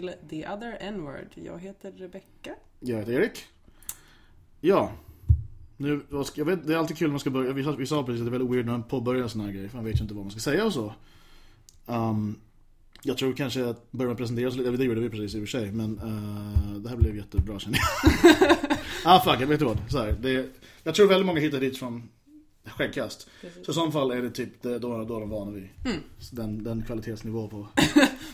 till The Other N-Word. Jag heter Rebecca. Jag heter Erik. Ja. Nu, jag vet, det är alltid kul när man ska börja. Vi, sa- vi sa precis att det är väldigt weird när man påbörjar en sån här grej. För man vet ju inte vad man ska säga och så. Um, jag tror kanske att börja presentera sig lite. Det gjorde vi precis i och för sig. Men eh, det här blev jättebra känner jag. ah fuck it, vet du vad? Så här, det, jag tror väldigt många hittar dit från skäggkast. Så i så fall är det typ det, då, då de vana vid. Så Den, den kvalitetsnivå på.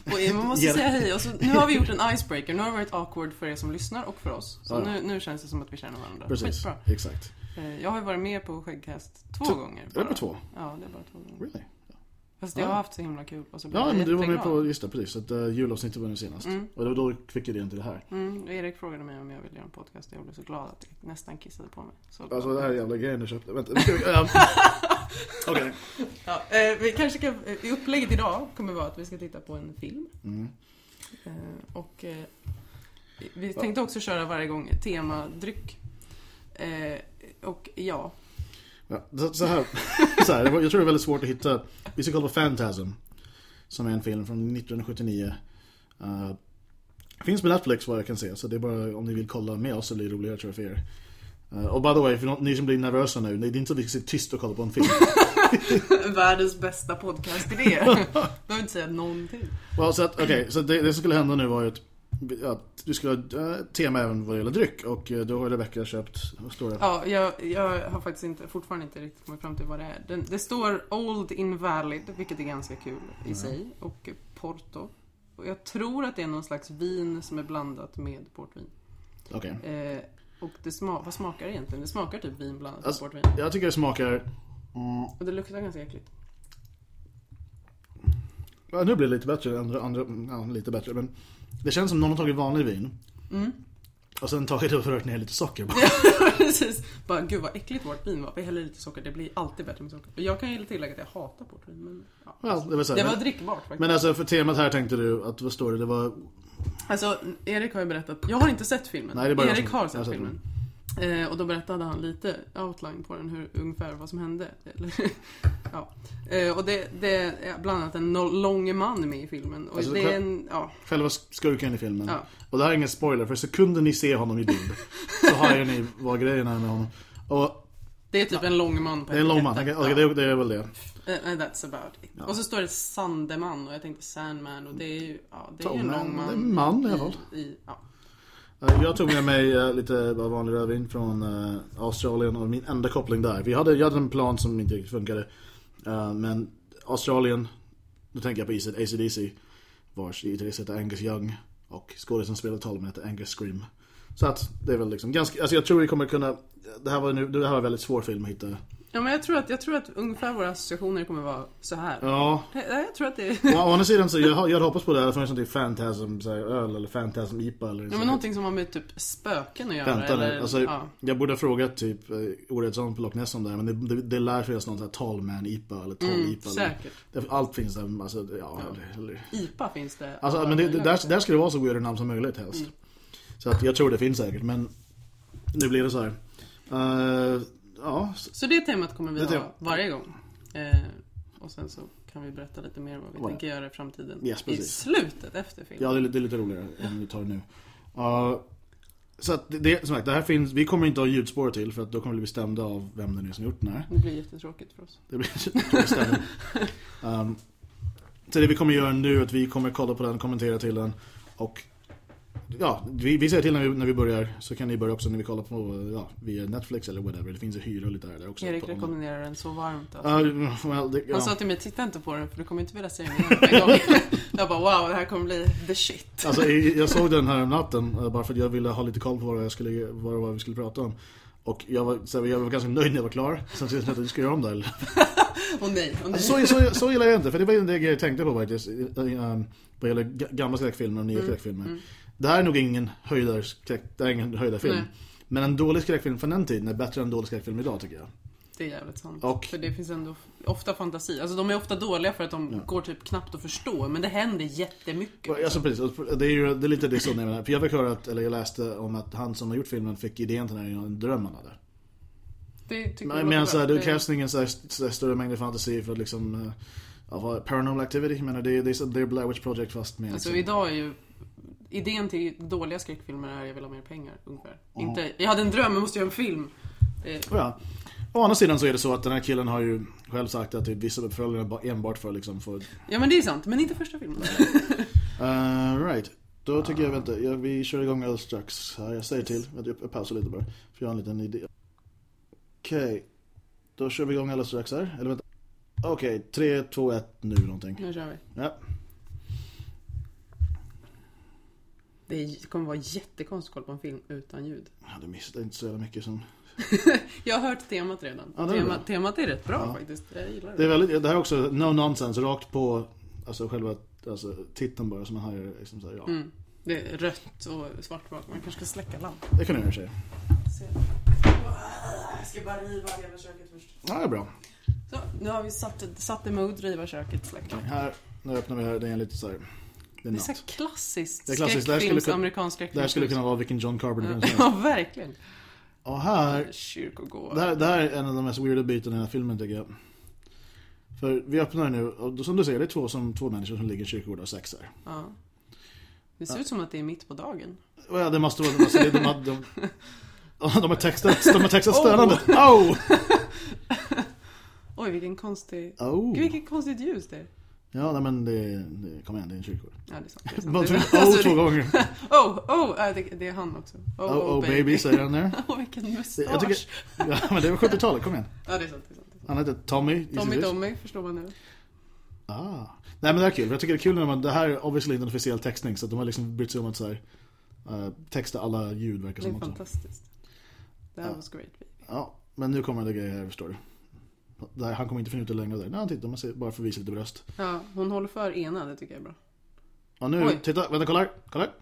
Och man måste säga hej. Och så, nu har vi gjort en icebreaker. Nu har det varit awkward för er som lyssnar och för oss. Så Ja. nu, nu känns det som att vi känner varandra. Precis, Skitbra. exakt. Eh, Jag har ju varit med på Skäggkast två Två- gånger. Är det på två? Ja, det är bara två gånger. Really? Fast jag Ja. har haft så himla kul. Och så blev Ja, jag men du var med jätteglad. på, just det, precis. Ett uh, julavsnittet var nu senast. Mm. Och då, då fick jag det till det här. Mm, och Erik frågade mig om jag ville göra en podcast och jag blev så glad att jag nästan kissade på mig. Så Alltså det här jävla grejen du köpte. Vänta, nu ska vi... ehm, Okej. ja, eh, vi kanske kan, eh, upplägget idag kommer vara att vi ska titta på en film. Mm. Eh, och eh, vi tänkte också köra varje gång temadryck. Eh, och ja, Ja, så, så här. så här. Jag tror det är väldigt svårt att hitta. Vi ska kolla på Phantasm. Som är en film från 1979. Uh, finns på Netflix vad jag kan se. Så det är bara om ni vill kolla med oss så blir det roligare tror jag för er. Uh, och by the way, för ni som blir nervösa nu. Det är inte så att vi ska sitta tyst och kolla på en film. världens bästa podcastidé. Behöver inte säga någonting. well, så att, okej, så det, det som skulle hända nu var ju att att du skulle ha eh, tema även vad det gäller dryck och eh, då har Rebecca köpt, vad står det? Ja, jag, jag har faktiskt inte, fortfarande inte riktigt kommit fram till vad det är. Den, det står Old Invalid, vilket är ganska kul i sig, och Porto. Och jag tror att det är någon slags vin som är blandat med portvin. Okej. Eh, och det sma vad smakar det egentligen? Det smakar typ vin blandat Alltså- med portvin. Jag tycker det smakar mm, Och det luktar ganska äckligt. Ja, nu blir det lite bättre, andra, andra, ja, lite bättre men Det känns som någon har tagit vanlig vin Mm. Och sen tagit och rört ner lite socker bara. Precis. Bara, gud vad äckligt vårt vin var. Vi häller lite socker, det blir alltid bättre med socker. Jag kan ju tillägga att jag hatar portvin, men ja. Ja, det var, så Det var men, drickbart faktiskt. men alltså för temat här tänkte du att, vad står det? Det var Alltså, Erik har ju berättat, jag har inte sett filmen. Nej, Erik som- har sett har sett filmen. Eh, och då berättade han lite outline på den, hur, ungefär vad som hände. Ja. eh, och det, det är bland annat en no- lång man med i filmen. Och Alltså, det är en, ja, själva skurken i filmen Ja. Och det här är ingen spoiler, för sekunden ni ser honom i bild Så har ni vad grejen är med honom Och det är typ en lång man på det är en lång man, okej okej, det, det är väl det Eh, and that's about it. Och så står det Sandeman och jag tänkte Sandman och det är ju, ja, det är ju en lång man. det är en man i alla fall. I, ja. Eh, jag tog med mig eh, lite vanlig rödvin från eh, Australien och min enda koppling där. Vi hade, jag hade en plan som inte riktigt funkade. Men Australien, då tänker jag på AC- ACDC, vars gitarrist heter Angus Young och skådisen spelar talman heter Angus Scream. Så att det är väl liksom ganska, alltså jag tror vi kommer kunna, det här var, nu, det här var en väldigt svår film att hitta ja men jag tror, att, jag tror att ungefär våra associationer kommer vara så här. Ja, Jag, jag tror att det är... å andra sidan så jag, jag hade hoppats på det här, det fanns någonting Phantasm så här, öl eller Phantasm IPA eller Ja men någonting som har med typ spöken att göra Vänta eller, alltså, ja. jag borde ha frågat typ eh, Oredsson på Loch Ness om det här, men det, det, det lär finnas någon sån här Tallman IPA eller Tall Mm, IPA. Eller, säkert. det, allt finns där, alltså, ja, Eller, eller. IPA finns det. Alltså, Ja, men det, där, där ska det vara så weirda namn som möjligt helst. Mm. Så att jag tror det finns säkert, men nu blir det så här. Eh, ja, Så det temat kommer vi Det ha varje gång. Eh, och sen så kan vi berätta lite mer vad vi Vad? tänker göra i framtiden. Yes, I slutet efter filmen. ja det, är, lite- det är lite roligare än vi tar det nu. Eh, så att det- som sagt, det här finns, vi kommer inte ha ljudspår till för att då kommer vi bli bestämda av vem det nu är som gjort den här. Det blir jättetråkigt för oss. Det blir ställe. um, Så det vi kommer göra nu är att vi kommer kolla på den, kommentera till den och Ja, vi, vi säger till när vi, när vi börjar så kan ni börja också när vi kollar på ja, via Netflix eller whatever. Det finns ju hyra och lite där, också. Erik rekommenderar den så varmt. Alltså. Ja, well, det, ja. Han sa till mig, titta inte på den för du kommer inte vilja se den igen en jag bara, wow, det här kommer bli the shit. Alltså, jag jag såg den här om natten eh, bara för att jag ville ha lite koll på vad, jag skulle, vad var vi skulle prata om. Och jag var, så jag var ganska nöjd när jag var klar. Sen så jag att jag ska göra om det. Eller? Och nej, och nej. Alltså, så, så, så gillar jag inte, för det var ju det jag tänkte på faktiskt. Um, vad gäller ga- gamla skräckfilmer och nya Mm, skräckfilmer. Det här är nog ingen höjdarskräck, det är ingen höjdarfilm. Nej. Men en dålig skräckfilm från den tiden är bättre än en dålig skräckfilm idag tycker jag. Det är jävligt sant. Och- För det finns ändå ofta fantasi. Alltså de är ofta dåliga för att de går typ knappt att förstå. Men det händer jättemycket. Alltså precis, och det är ju det är lite det som jag menar. För jag fick höra att, eller jag läste om att han som har gjort filmen fick idén till den här i en dröm han hade. Det tycker jag Men, låter men så här, då Det- castingen så här, så här, större mängder fantasi för att liksom eh, ja, Paranormal Activity, jag menar det, är- det, är- det är Blair Witch Project fast med Alltså liksom, idag är ju Idén till dåliga skräckfilmer är jag vill ha mer pengar, ungefär. Inte, jag hade en dröm, jag måste göra en film. Det, Ja. Å andra sidan så är det så att den här killen har ju själv sagt att det är vissa uppföljare bara enbart för liksom för... ja men det är sant, men inte första filmen. Uh, right. Då tycker jag, vänta, jag, vi kör igång alldeles strax. Jag säger till, vänta, jag pausar lite bara. För jag har en liten idé. Okej. Då kör vi igång alldeles strax här. Eller vänta. Okej, 3, 2, 1 nu någonting. Nu kör vi. Ja. Det är- kommer vara jättekonstigt att kolla på en film utan ljud. Jag hade missat inte så jävla mycket som... Jag har hört temat redan. Ja, Tema, temat är rätt bra Ja. faktiskt. Jag gillar det. Det är väldigt, det här är också no nonsense, rakt på alltså själva alltså, titeln bara som man har liksom så här, ja. Mm. Det är rött och svart bak. Man kanske ska släcka lampan. Det kan du göra i sig. Jag ska bara riva hela köket först. Ja, det är bra. Så, nu har vi satt, satt mood, riva köket, släcka. Här, nu öppnar vi här, det är lite så här. Det är Det är så klassiskt Det är klassiskt. Det skräckfilms, amerikansk Det skräckfilm. här skulle kunna vara vilken John Carpenter film som. Ja, verkligen. Och här, Kyrkogård. det här, det här är en av de mest weirda bitarna i den här filmen tycker jag. För vi öppnar nu, och som du ser, det är två, som, två människor som ligger i kyrkogårdar och sexar. Ja. Det ser ut som att det är mitt på dagen. Ja, det måste vara, det, de, har- de, de har textat, de har textat stönandet. Oh! Oj, vilken konstig... Oh! Vilket konstigt ljus det är. Ja, nej men det, det kom igen, det är en kyrkogård. Ja, det är sant. Det är sant. Det- tryck oh alltså, två det- gånger. Oh, oh, det, det är han också. Oh, Oh, oh baby, säger han där. Åh, vilken Det- mustasch. Jag tycker, ja men det var 70-talet, kom igen. Ja, det är sant. Det är sant. Det är sant. Han heter Tommy. Tommy. Tommy, förstår man nu. Ah. Nej men det är kul, jag tycker det är kul när man, det här är obviously inte en officiell textning så att de har liksom brytt sig om att så här, eh, texta alla ljud verkar Det är som också. fantastiskt. Det här Ja. was great. baby. Ja, men nu kommer det grejer här förstår du. Där, han kommer inte få ut det längre där. Nej, titta, man ser bara för att visa lite bröst. Ja, hon håller för ena, det tycker jag är bra. Ja nu, Oj. titta, vänta, kolla här, kolla här.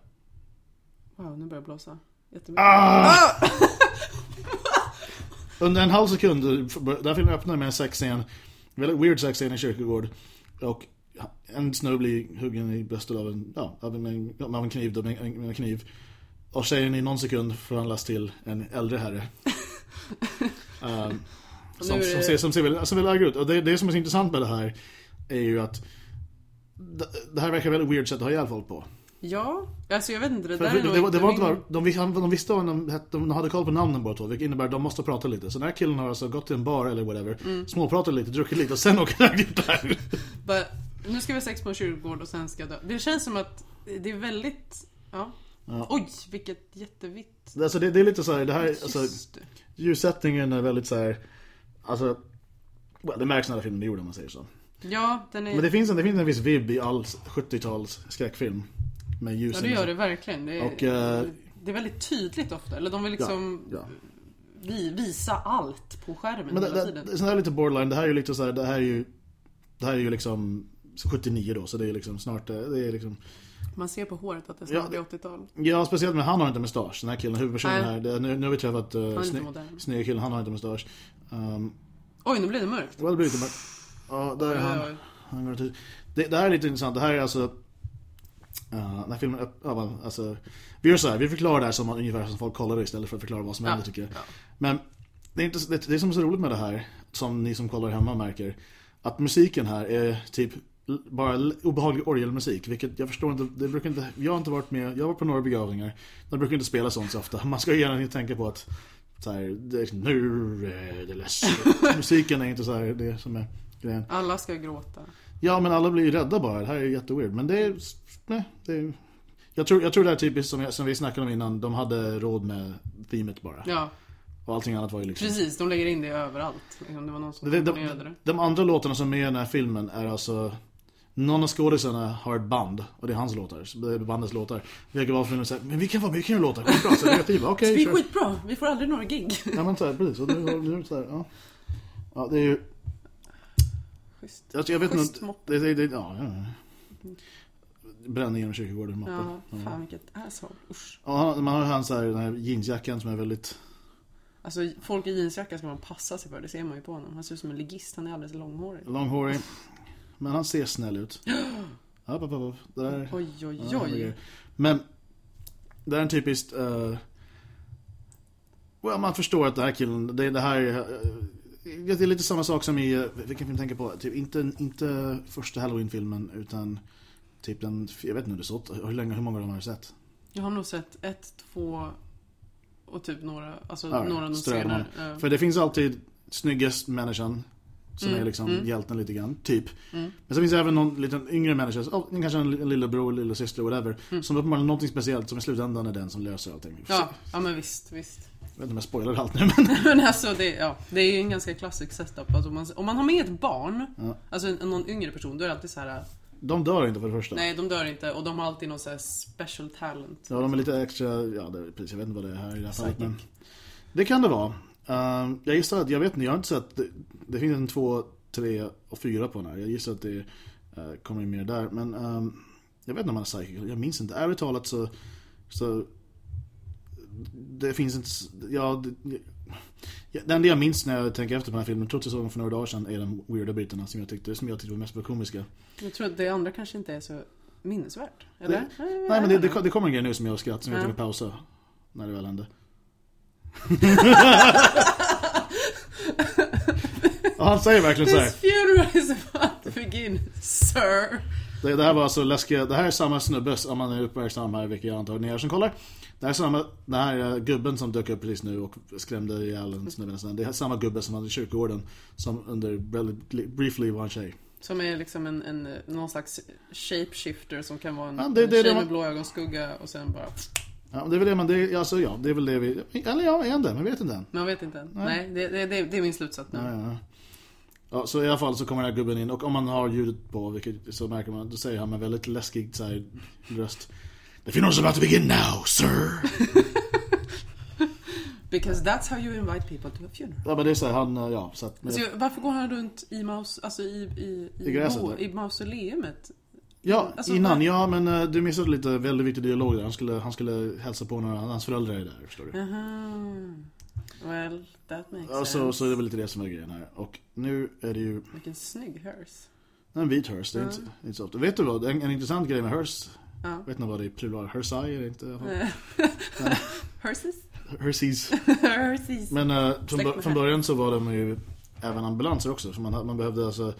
Wow, nu börjar det blåsa. Jättebra. Ah! Under en halv sekund, den här filmen öppnar med en sexscen. Väldigt weird sexscen i kyrkogård. Och en snubbe blir huggen i bröstet av en, ja, av en, av en kniv, med, en, med en kniv. Och tjejen i någon sekund förvandlas till en äldre herre. Och som, är som, det- ser, som ser väldigt, som väldigt arg ut. Och det, det som är så intressant med det här är ju att det, det här verkar väldigt weird sätt att ha ihjäl folk på. Ja, alltså jag vet inte. Det För, där för, är det, nog det var inte min- bara, de, de visste vad de hette, de hade koll på namnen båda två, vilket innebär att de måste prata lite. Så den här killen har alltså gått till en bar eller whatever, Mm. småpratat lite, druckit lite och sen åker han dit där. Bara, nu ska vi ha sex på en kyrkogård och sen ska jag dö. Det känns som att det är väldigt... Ja. Ja. Oj, vilket jättevitt Alltså det, det är lite så här, det här, alltså Just det. ljussättningen är väldigt så här, alltså, well, det märks när filmen är gjord om man säger så. Ja, den är... Men det finns en, det finns en viss vibb i all 70-tals skräckfilm. Med Ja, ljusen. det gör det verkligen. Det är, Och, eh, det är väldigt tydligt ofta. Eller de vill liksom Ja. Vi, visa allt på skärmen Men det, hela tiden. det, här är lite borderline, det här är ju lite så här, det här är ju, det här är ju liksom 79 då, så det är liksom snart, eh, det är liksom Man ser på håret att det Ja, snart är 80-tal. Ja, speciellt med han har inte mustasch, den här killen, huvudpersonen Nej. här. Det, nu, nu har vi träffat uh, Han är inte sny, modern. snygga killen, han har inte mustasch. Um, Oj, nu blir det mörkt. well, det blir lite mörkt. Ja, där är han. Oj, oj. han går till. Det, det här är lite intressant, det här är alltså... Uh, den här filmen, öpp- ja, va, alltså, vi gör så här, vi förklarar det här som ungefär som folk kollar det istället för att förklara vad som händer tycker jag. ja. Men det, är inte, det, det som är så roligt med det här, som ni som kollar hemma märker, att musiken här är typ bara obehaglig orgelmusik, vilket jag förstår inte, det brukar inte, jag har inte varit med, jag har varit på några begravningar, de brukar inte spela sånt så ofta, man ska ju gärna tänka på att så här, det är, nu är det ledset. Musiken är inte så här, det som är grejen. Alla ska gråta. Ja men alla blir ju rädda bara, det här är jätteweird, men det är, nej, det är jag tror, jag tror det är typiskt som, jag, som vi snackade om innan, de hade råd med themet bara. Ja, Och allting annat var ju liksom precis. De lägger in det överallt. Liksom, Det var någon som de, komponerade det. de andra låtarna som är i den här filmen är alltså Någon av skådisarna har ett band och det är hans låtar, så bandets låtar Vilka var för att säga, men vi kan vara, vi kan göra låtar, skitbra, så Vi är kör skitbra. Vi får aldrig några gig. Ja men såhär, precis, och det, det, så här, ja. ja det är ju, Schysst. jag, jag vet Schysst inte, mått. det, det, ja, ja, ja. Bränna genom kyrkogården moppe Ja, fan vilket asshole. Usch. Ja, han- man har ju hans så här, den här jeansjackan som är väldigt Alltså folk i jeansjacka ska man passa sig för. Det ser man ju på honom. Han ser ut som en ligist. Han är alldeles långhårig. långhårig Men han ser snäll ut Ja, upp, upp, upp. Det där Oj, oj, Ja, oj. grejer. Men det är en typiskt uh, well, man förstår att det här killen det, det här är, eh, det är lite samma sak som i, eh, vilken film tänker på? Typ inte, inte första Halloween-filmen utan typ den, jag vet inte hur det såg hur länge, hur många dem har du sett? Jag har nog sett ett, två och typ några, alltså Ja, några av de strömmar. senare. Ja. För det finns alltid snyggast människan som Mm, är liksom mm. hjälten lite grann, typ. Mm. Men så finns det även någon liten yngre människa, oh, kanske en li- lillebror, lillasyster, whatever. Mm. Som uppenbarligen någonting speciellt som i slutändan är den som löser allting. Ja, ja men visst, visst. Jag vet inte om jag spoilar allt nu men... Men alltså det, ja, det är ju en ganska klassisk setup. Alltså om, man, om man har med ett barn, Ja. alltså en, någon yngre person, då är det alltid så här. De dör inte för det första. Nej, de dör inte och de har alltid någon så här special talent. Ja, de är lite extra, ja det, precis, jag vet inte vad det är här i det här fallet men Det kan det vara. Ehm, jag gissar att, jag vet inte, jag har inte sett, det, det finns en två, tre och fyra på den här. Jag gissar att det uh, kommer mer där. Men ehm, jag vet inte om man är psychic, jag minns inte. Ärligt talat så, så det finns inte, ja, det, ja, det enda jag minns när jag tänker efter på den här filmen, trots att jag såg den för några dagar sedan, är de weirda bitarna som jag tyckte, som jag tyckte var mest komiska. Jag tror att det andra kanske inte är så minnesvärt. Eller? Nej men det, det, det kommer en grej nu som jag skrattar, som jag Ja. tänker pausa. När det väl hände. han säger verkligen så här. This funeral is about to begin, sir. Det, det här var alltså läskiga, det här är samma snubbe, om man är uppmärksam här, vilket jag antar ni är som kollar. Det här är samma, den här eh, gubben som dök upp precis nu och skrämde ihjäl en snubbe nästan. Det är samma gubbe som hade i kyrkogården, som under briefly var en tjej. Som är liksom en, en, någon slags shapeshifter som kan vara en, Ja, det- en det är det tjej med blå ögonskugga och sen bara... Ja, det är väl det man, det, alltså ja, det är väl det vi, eller ja, är det? Men vet inte än. Men jag vet inte. Nej. Nej, det, det, det, det är min slutsats nu. Ja, ja, ja. Så i alla fall så kommer den här gubben in och om man har ljudet på, vilket så märker man, då säger han med väldigt läskig så här, röst. The funeral's about to begin now, sir. Because that's how you invite people to a funeral. Ja men det är så här, han, ja, så att, men, Alltså, varför går han runt i, maus, alltså i, i, i, I gräset, bo- i mausoleumet? Ja, Alltså, innan, ja men eh, du missade lite väldigt viktig dialog där. Han skulle, han skulle hälsa på några, hans föräldrar är där, förstår du. Aha. Well, that makes Ja, sense. så, så det är väl lite det som är grejen här. Och nu är det ju Vilken snygg hearse. en vit hearse, det är inte, inte så ofta. Vet du vad, en, en intressant grej med hearse, Ja. vet ni vad det är plural? Hearse är det inte? Hearses? Hearses. Hearses. Men eh, från, från början så var de ju även ambulanser också. Så man, man behövde alltså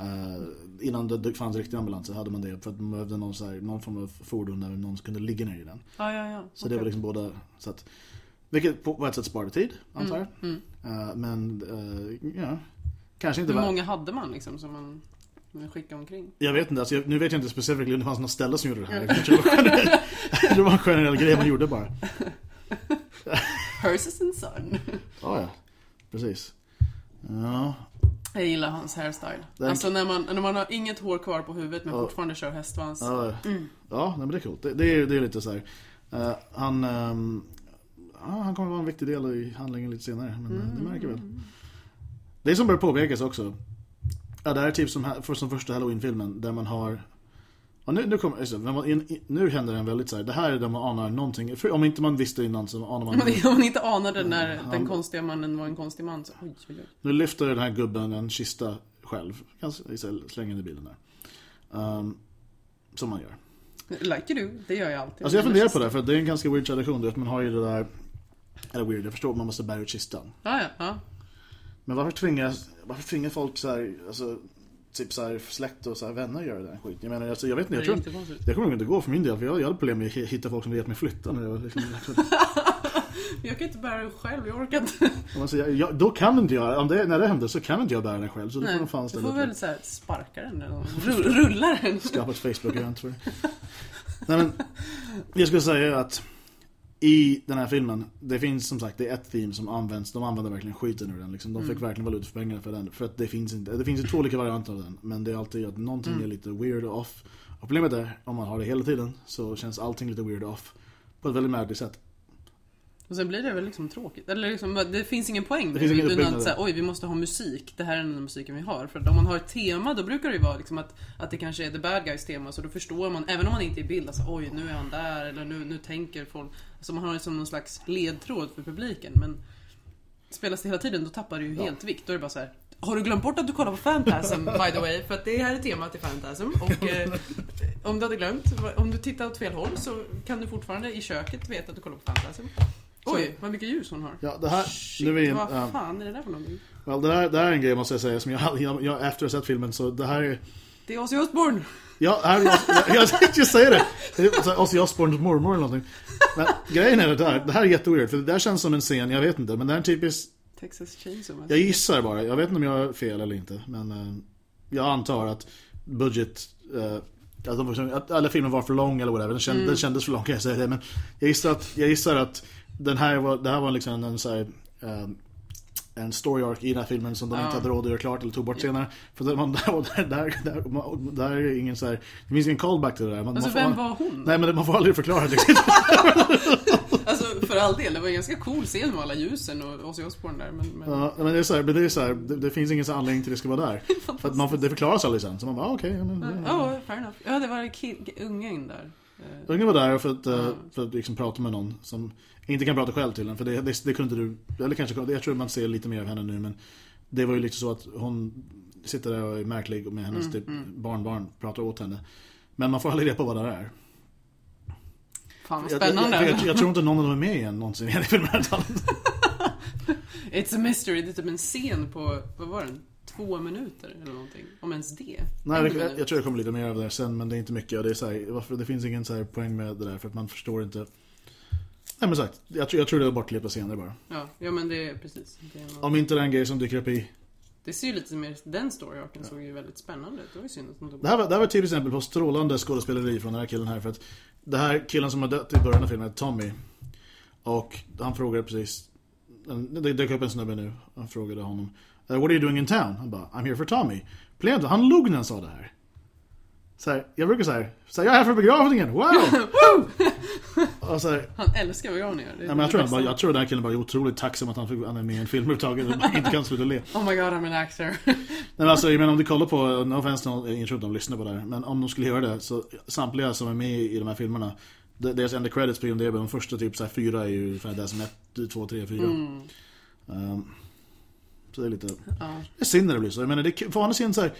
eh, Innan det- fanns riktiga ambulanser hade man det för att man behövde någon, så här, någon form av fordon där någon kunde ligga ner i den. Ja, ja, ja. Så det var liksom båda så att, Vilket på, på ett sätt sparade tid, antar jag. Mm. Eh, men eh, ja, kanske inte Hur var- många hade man liksom som man, skickade omkring? Jag vet inte, alltså, jag, nu vet jag inte specifikt om det fanns något ställe som gjorde det här. Det var generell- det var en generell grej man gjorde bara. Hearses and son. Ja, ja. Precis. Ja, Jag gillar hans hairstyle. Den- Alltså när man, när man har inget hår kvar på huvudet men Ja. fortfarande kör hästsvans. ja, Mm. ja men det är coolt. Det, det, är, det är lite så här. eh, han, ehm, ja, han kommer vara en viktig del i handlingen lite senare, men eh, det märker väl. Det som bör påpekas också. Ja, det här är typ som, för, som första Halloween-filmen där man har Ja, nu, nu, kommer, just man, in, nu händer en väldigt så här, det här är där man anar någonting, för om inte man visste innan så anar man Om man- inte anade när Han- den konstiga mannen var en konstig man så oj, oj, oj. Nu lyfter den här gubben en kista själv, kanske slänga in i bilen där. Ehm, som man gör. Like you do, det gör jag alltid. Alltså jag funderar på det, för det är en ganska weird tradition, du vet, man har ju det där, eller weird, jag förstår att man måste bära ut kistan. Ja, ja, ja. Men varför tvingar, varför tvingar folk så här, alltså, typ så här släkt och så här vänner göra den skiten? Jag menar, alltså, jag vet inte, jag tror inte det kommer nog inte gå för min del, för jag, jag hade problem med att hitta folk som ville hjälpa mig flytta när jag liksom, Jag kan inte bära det själv, jag orkar inte. Man säger, jag, Då kan inte jag, om det, när det händer så kan inte jag bära den själv, så då får Nej, de fan du får väl så här sparka den eller rulla den. skapa ett Facebook-event för det. Nej men, jag skulle säga att i den här filmen, det finns som sagt, det är ett theme som används, de använder verkligen skiten ur den liksom. De fick verkligen valuta för pengarna för den, för att det finns inte, det finns ju två olika varianter av den, men det är alltid att någonting är lite weird och off. Och problemet är, om man har det hela tiden, så känns allting lite weird och off. På ett väldigt märkligt sätt. Och sen blir det väl liksom tråkigt. Eller liksom, det finns ingen poäng. Det finns ingen uppbyggnad. att säga, oj vi måste ha musik. Det här är den musiken vi har. För om man har ett tema då brukar det ju vara liksom att, att det kanske är the bad guys tema. Så då förstår man, även om man inte är i bild, alltså oj nu är han där. Eller nu, nu tänker folk. Alltså man har det som någon slags ledtråd för publiken. Men spelas det hela tiden då tappar det ju helt vikt. Då är det bara så här. Har du glömt bort att du kollar på Phantasm by the way? För att det här är temat i Phantasm. Och eh, om du hade glömt, om du tittar åt fel håll så kan du fortfarande i köket veta att du kollar på Phantasm. Oj, vad mycket ljus hon har. Ja, det här... Shit, nu är in, vad fan är det där för någonting? Well, det, här, det här är en grej måste jag säga som jag, jag, jag efter att ha sett filmen så det här är... Det är Ozzy Osbourne! Ja, här, jag, jag tänkte just säga det. Det är här Ozzy Osbournes mormor eller någonting. Men grejen är det där, det här är jätteweird för det där känns som en scen, jag vet inte, men det är en typisk... Texas Chainsaw Jag gissar bara, jag vet inte om jag har fel eller inte, men eh, jag antar att budget... Eh, att, de, att alla filmer var för lång eller whatever, den, känd, den kändes för lång kan jag säga det, men jag gissar att, jag gissar att den här var, det här var liksom en så här, eh, en story arc i den här filmen som de Ja. inte hade råd att göra klart eller tog bort senare. För det, man, där, där, där, där är ingen så här, det finns ingen callback till det där. Man, Alltså man får, vem var hon? Nej men man får aldrig förklara riktigt. Alltså för all del, det var en ganska cool scen med alla ljusen och Ozzy Osbourne där men... men... Ja, men det är så här, men det, är så här det, det finns ingen så anledning till att det ska vara där. För att man, det förklaras aldrig sen. Så man bara, ah, okej. ja, men, Ja, oh, fair enough. Ja, det var ungen där. Eh, Ungen var där för att, Ja. för att liksom prata med någon som inte kan prata själv till en. För det, det, det kunde du, eller kanske, jag tror man ser lite mer av henne nu men det var ju lite så att hon sitter där och är märklig med hennes typ, barnbarn pratar åt henne. Men man får aldrig reda på vad det är. Fan vad Jag, spännande. jag, jag, jag tror inte någon av dem är med igen någonsin i filmen. It's a mystery, det är typ en scen på, vad var den? Två minuter eller någonting. Om ens det. Nej, det, jag, jag tror jag kommer lite mer av det sen men det är inte mycket. Och det, är så här, varför, det finns ingen så här poäng med det där för att man förstår inte. Nej men sagt, jag, tror- jag tror det är bortklippa scener bara. Ja, ja men det är precis. Det, är något- Om inte det är en grej som dyker upp i det ser ju lite mer, den story arken såg ju väldigt spännande ut. Det var ju synd att de tog Det här, var, det här var ett till exempel på strålande skådespeleri från den här killen här för att Det här killen som har dött i början av filmen är Tommy Och han frågade precis Det dök upp en snubbe nu Han frågade honom "Uh, What are you doing in town? Han bara I'm here for Tommy Blev inte, han log när han sa det här så här, jag brukar säga så här, jag är här för begravningen, wow! och så här, Han älskar begravningar. Det men jag, tror bara, jag tror den här killen bara är otroligt tacksam att han, fick, han är med i en film överhuvudtaget och inte kan sluta le. Oh my god, I'm an actor. Nej, men alltså, jag menar om du kollar på, no offense någon, jag tror inte de lyssnar på det här, men om de skulle göra det så samtliga som är med i de här filmerna de- deras enda credits på IMDb, de första typ så här, fyra är ju ungefär det som ett, två, tre, fyra. Mm. Ehm, så det är lite, Ja. det är synd när det blir så. Jag menar, det, är- för å andra sidan så här,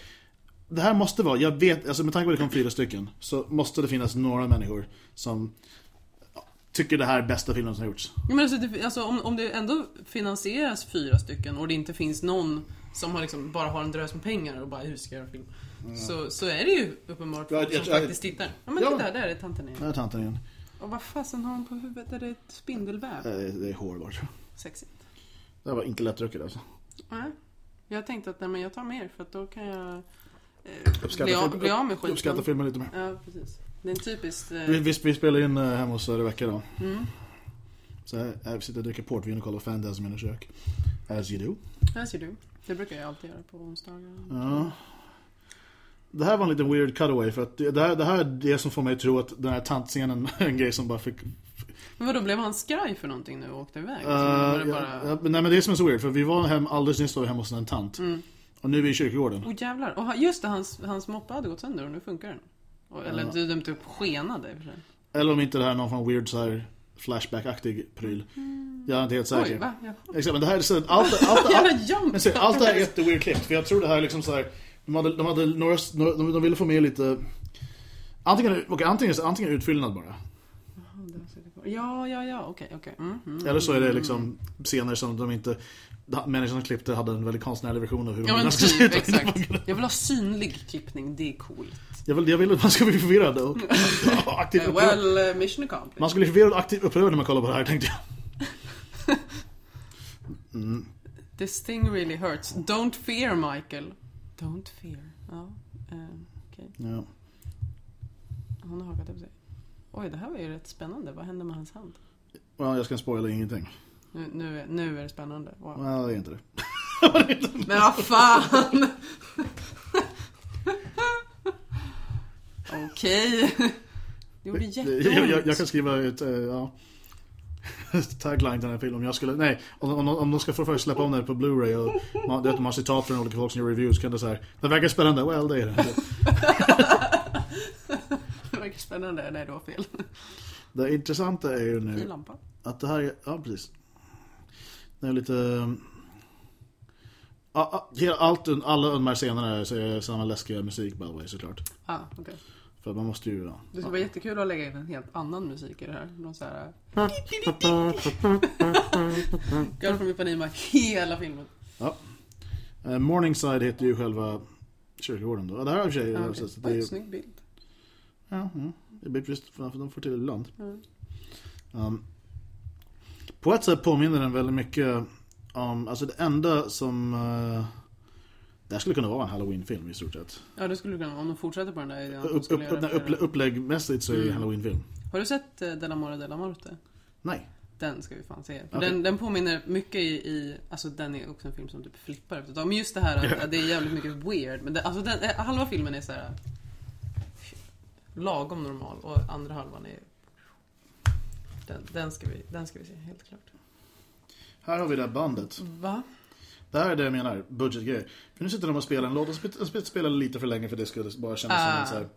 det här måste vara, jag vet, alltså med tanke på att det kom fyra stycken så måste det finnas några människor som tycker det här är bästa filmen som har gjorts. Men alltså, det, alltså om, om det ändå finansieras fyra stycken och det inte finns någon som har liksom bara har en drös med pengar och bara hur ska jag göra film? Så, så är det ju uppenbart folk jag- som faktiskt tittar. Ja men Ja. titta, där är tanten igen. Där är tanten igen. Och vad fasen har hon på huvudet? Är det ett spindelväv? Eh, Det är hårbart. Sexigt. Det här var inte lättdrucket alltså. Nej. Jag tänkte att nej, men jag tar mer för att då kan jag eh, bli, av, bli av med skiten. Uppskatta filmen lite mer. Ja, precis. Det är en typiskt... Eh, Vi, vi, vi spelar in eh, hemma hos Rebecca då. mm, Så här, här, vi sitter och dricker portvin och kollar Fantasm i hennes kök. As you do. där ser du. Det brukar jag alltid göra på onsdagar. Ja. Det här var en liten weird cutaway för att det, det, här, det här är det som får mig att tro att den här tantscenen är en grej som bara fick... Men vadå, blev han skraj för någonting nu och åkte iväg? Uh, ja, bara... ja, nej men det är som är så weird för vi var hem, alldeles nyss var hemma hos en tant. Mm. Och nu är vi i kyrkogården. Åh jävlar. Och just det, hans, hans moppe hade gått sönder och nu funkar den. Och, eller Ja. du dömde upp skenade i och för sig. Eller om inte det här är någon från weird så här Flashback-aktig pryl. Jag är inte helt säker. Oj, va? Jaha. Exakt, men det här är så allt, allt, allt, allt, men se, allt det här är jätteweird klippt. För jag tror det här är liksom så här. De hade, de hade några, några de, de ville få med lite Antingen, okay, antingen, antingen utfyllnad bara. Ja, ja, ja, okej, okej. Mm, mm. Eller så är det liksom scener som de inte Människan som klippte hade en väldigt konstnärlig version av hur Ja men ska se typ, ut. exakt. Jag vill ha synlig klippning, det är coolt. Jag vill, jag vill att man ska bli förvirrad och aktivt. Well, eh, mission accomplished. Man ska bli förvirrad och aktivt upprörd när man kollar på det här tänkte jag. Mm. This thing really hurts. Don't fear, Michael. Don't fear. Ja, eh, okej. Ja. Hon har hakat upp sig. Oj, det här var ju rätt spännande. Vad hände med hans hand? Ja, jag ska spoila ingenting. Nu, nu, är- nu är det spännande. Wow. Ja, det är inte det. Men vad fan! Okej. Det gjorde Jag, jätteont. jag, jag kan skriva ett, eh, ja, tagline till den här filmen. Om jag skulle, nej, om, om, om de ska få först släppa om den på Blu-ray och man, det har citat från olika folk som gör reviews kan det så här. Det verkar spännande, well det är det. Det verkar spännande. Nej, det var fel. Det intressanta är ju nu lampa. att det här är, ja precis. Det är lite... um, Allt, alla de här scenerna så är samma läskiga musik by the way såklart. Ah, okej. För man måste ju... Ja. Det skulle vara jättekul att lägga in en helt annan musik i det här. Någon så här... Girl from Ipanema, hela filmen. Ja. Eh, Morningside heter ju själva kyrkogården då. Det här har i och för sig... Är, snygg bild. Ja, ja. Det blir visst, för de får till det ibland. Mm. Um, på ett sätt påminner den väldigt mycket om, alltså det enda som... Uh, det här skulle kunna vara en Halloween-film i stort sett. Ja, det skulle du kunna om de fortsätter på den där idén. Upp, upp, upp, uppläggmässigt så är det en Mm. Halloween-film. Har du sett eh, Della Mora Della Morte? Nej. Den ska vi fan se. Okej. den, den påminner mycket i, i, alltså den är också en film som typ flippar efter ett tag. Men just det här att, att det är jävligt mycket weird. Men det, alltså den, eh, halva filmen är så här lagom normal och andra halvan är den, den, ska vi, den ska vi se, helt klart. Här har vi det här bandet. Va? Det här är det jag menar, budgetgrej. För nu sitter de och spelar en låt och sp- sp- spelar lite för länge för det skulle bara kännas som Ah. en så här,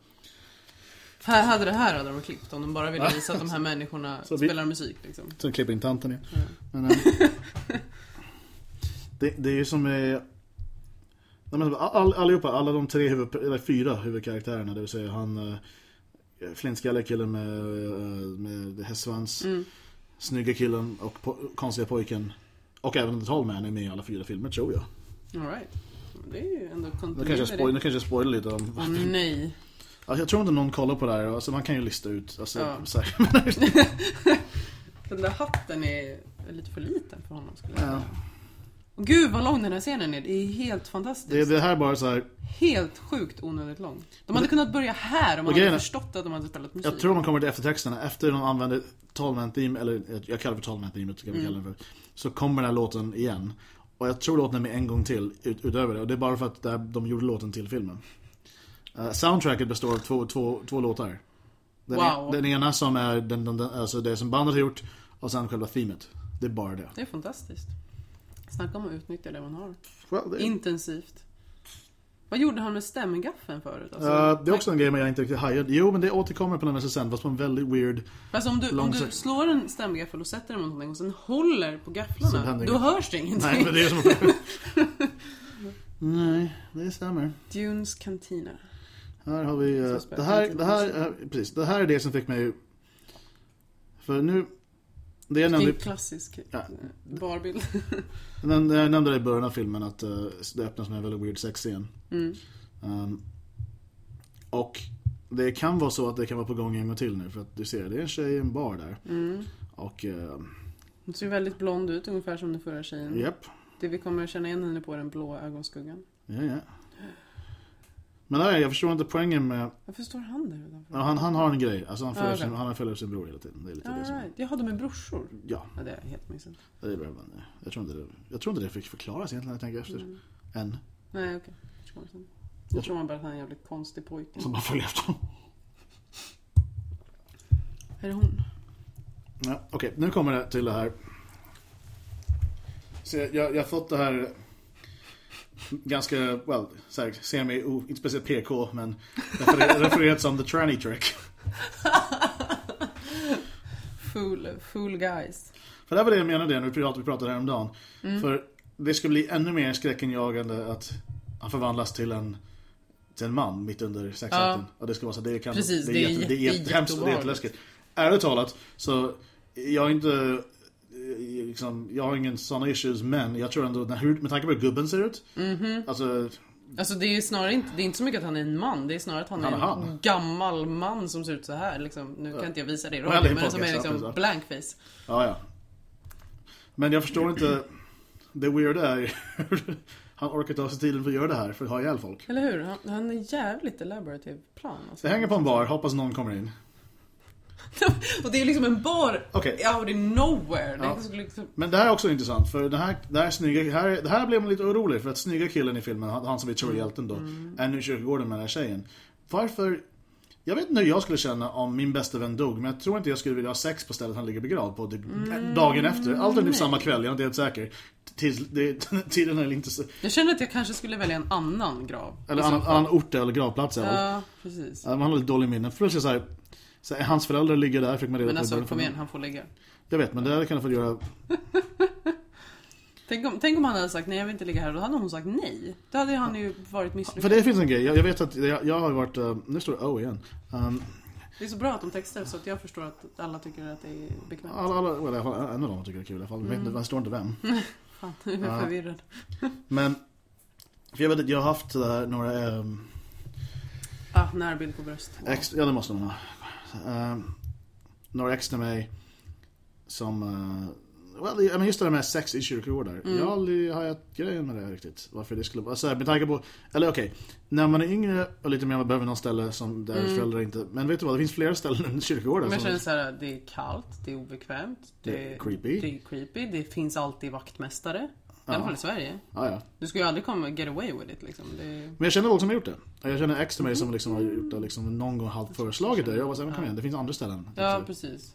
För här hade det här hade de klippt om de bara ville visa att de här människorna Så vi- spelar musik liksom. Sen klipper in tanten igen. Mm. Men, eh, det, det är ju som är... Men all, allihopa, alla de tre huvud, eller fyra huvudkaraktärerna, det vill säga han uh, flintskalliga killen med, eh, med hästsvans, Mm. snygga killen och po konstiga pojken och även The Tall Man är med i alla fyra filmer tror jag. All right. Det är ju ändå Nu kanske jag nu kanske jag spoilar lite om... Åh nej. Ja, jag tror inte någon kollar på det här, alltså man kan ju lista ut. Alltså, Ja. så Den där hatten är lite för liten för honom skulle jag ja. säga. Och Gud vad lång den här scenen är. Det är helt fantastiskt. det, det här är bara så här, Helt sjukt onödigt lång. De hade kunnat börja här om man hade förstått att de hade spelat musik. Jag tror man kommer till eftertexterna, efter de använder Tallman Theme, eller jag kallar det för Tallman Theme, ska vi kalla det för. Så kommer den här låten igen. Och jag tror låten är med en gång till ut, utöver det. Och det är bara för att det här, de gjorde låten till filmen. Uh, soundtracket består av två, två, två låtar. Den, Wow. den ena som är den, den, den, alltså det som bandet har gjort, och sen själva themet. Det är bara det. Det är fantastiskt. Snacka om att utnyttja det man har. Well, det, Intensivt. Vad gjorde han med stämgaffeln förut? Alltså, Eh, det är också en grej man jag inte riktigt hajade. Jo, men det återkommer på den här sen, fast på en väldigt weird... Alltså om du, om du slår en stämgaffel och sätter den mot någonting och sen håller på gafflarna, då hörs det ingenting. Nej, men det är som... Nej, det stämmer. Dunes Cantina. Här har vi... spelar det, här, det, här, eh, precis, det här är det som fick mig... För nu... Det jag är en nämnde, klassisk Ja. eh, barbild. jag nämnde det i början av filmen att eh, det öppnas med en väldigt weird sexscen. Mm. Um, och det kan vara så att det kan vara på gång en gång till nu. För att du ser, det är en tjej i en bar där. Mm. Och... Uh, Hon ser väldigt blond ut, ungefär som den förra tjejen. japp. Det vi kommer känna igen henne på är den blå ögonskuggan. Ja, ja. Men nej, jag förstår inte poängen med... Varför står han där utanför? Ja, han, han har en grej. Alltså han följer, Ja, okej. sin, han följer sin bror hela tiden. Det är lite det All som... Jaha, de är brorsor. Ja, Ja, det är helt missat. det är bra. men Jag tror, inte det, jag tror inte det fick förklaras egentligen när jag tänker efter. Mm. Än. Nej, okej. Förstår sen. Jag tror man bara att han är en jävligt konstig pojke. Som man följer efter honom. Är det hon? Ja, Okej, nu kommer det till det här. Så jag, jag har fått det här ganska, well, så här, semi, inte speciellt PK, men refererat, refererat som The Tranny Trick. Fool, fool guys. För det var det jag menade när vi pratade, vi pratade häromdagen. Mm. För det ska bli ännu mer skräckenjagande att han förvandlas till en till en man mitt under sexakten. Och det ska vara så det kan Precis, det är, det är jätte, det är jätte, det är hemskt och det är jätteläskigt. Ärligt talat så jag är inte liksom, jag har ingen såna issues men jag tror ändå med tanke på hur gubben ser ut. Mhm. Alltså Alltså det är ju snarare inte, det är inte så mycket att han är en man, det är snarare att han, Han är en han. gammal man som ser ut så här liksom. Nu kan inte jag visa det i radio, men som är liksom blankface. ja ja. Men jag förstår inte det weirda är han orkar ta sig tiden för att göra det här för att ha ihjäl folk. Eller hur? Han, han är jävligt elaborative plan. Alltså. Det hänger på en bar, hoppas någon kommer in. Och det är liksom en bar Okej. out in nowhere. Ja. så liksom, Men det här är också intressant för det här, det här, snygga, här, det här blev man lite orolig för att snygga killen i filmen, han, som är hjälten då, är nu i kyrkogården med den här tjejen. Varför? Jag vet inte hur jag skulle känna om min bästa vän dog, men jag tror inte jag skulle vilja ha sex på stället han ligger begravd på typ dagen efter. Allt är typ samma kväll, jag är inte helt säker. Det, tiden är inte så... jag känner att jag kanske skulle välja en annan grav. Eller annan, annan ort eller gravplats. Ja, precis. Man har lite dålig minne. Jag så här, så hans föräldrar ligger där, fick man reda Men på i alltså kom igen, han får lägga. Jag vet, men det jag kunnat få göra... Tänk om, tänk om han hade sagt nej jag vill inte ligga här, då hade hon sagt nej. Då hade han ju varit För misslyckad. det finns en grej, jag, jag vet att jag, jag har varit, uh, nu står det O igen. Um, Det är så bra att de textar så att jag förstår att alla tycker att det är bekvämt. alla, alla, well, i alla fall, en av dem tycker det är kul i alla fall. Mm. Det står inte vem. Fan, jag är Ja. förvirrad. Men, för jag vet att jag har haft sådär några um, Ah, närbild på bröst. Wow. ex, ja det måste man ha. Um, några ex till mig som, uh, well, ja, men just det där med sex i kyrkogårdar. Mm. Jag har aldrig hajat grejen med det riktigt. Varför det skulle vara, så här, med tanke på, eller okej, när man är yngre och lite mer man behöver någon ställe som där Mm. föräldrar inte, men vet du vad, det finns flera ställen än kyrkogårdar. Men jag känner såhär, det är kallt, det är obekvämt. Det är creepy. Det är creepy, det finns alltid vaktmästare. I alla fall i Sverige. Ja, ja. Du ska ju aldrig komma get away with it liksom. Det... Men jag känner folk som har gjort det. Jag känner ex till mig som liksom har gjort det liksom någon gång halvt föreslagit det. Jag bara men kom igen, det finns andra ställen. Ja, precis.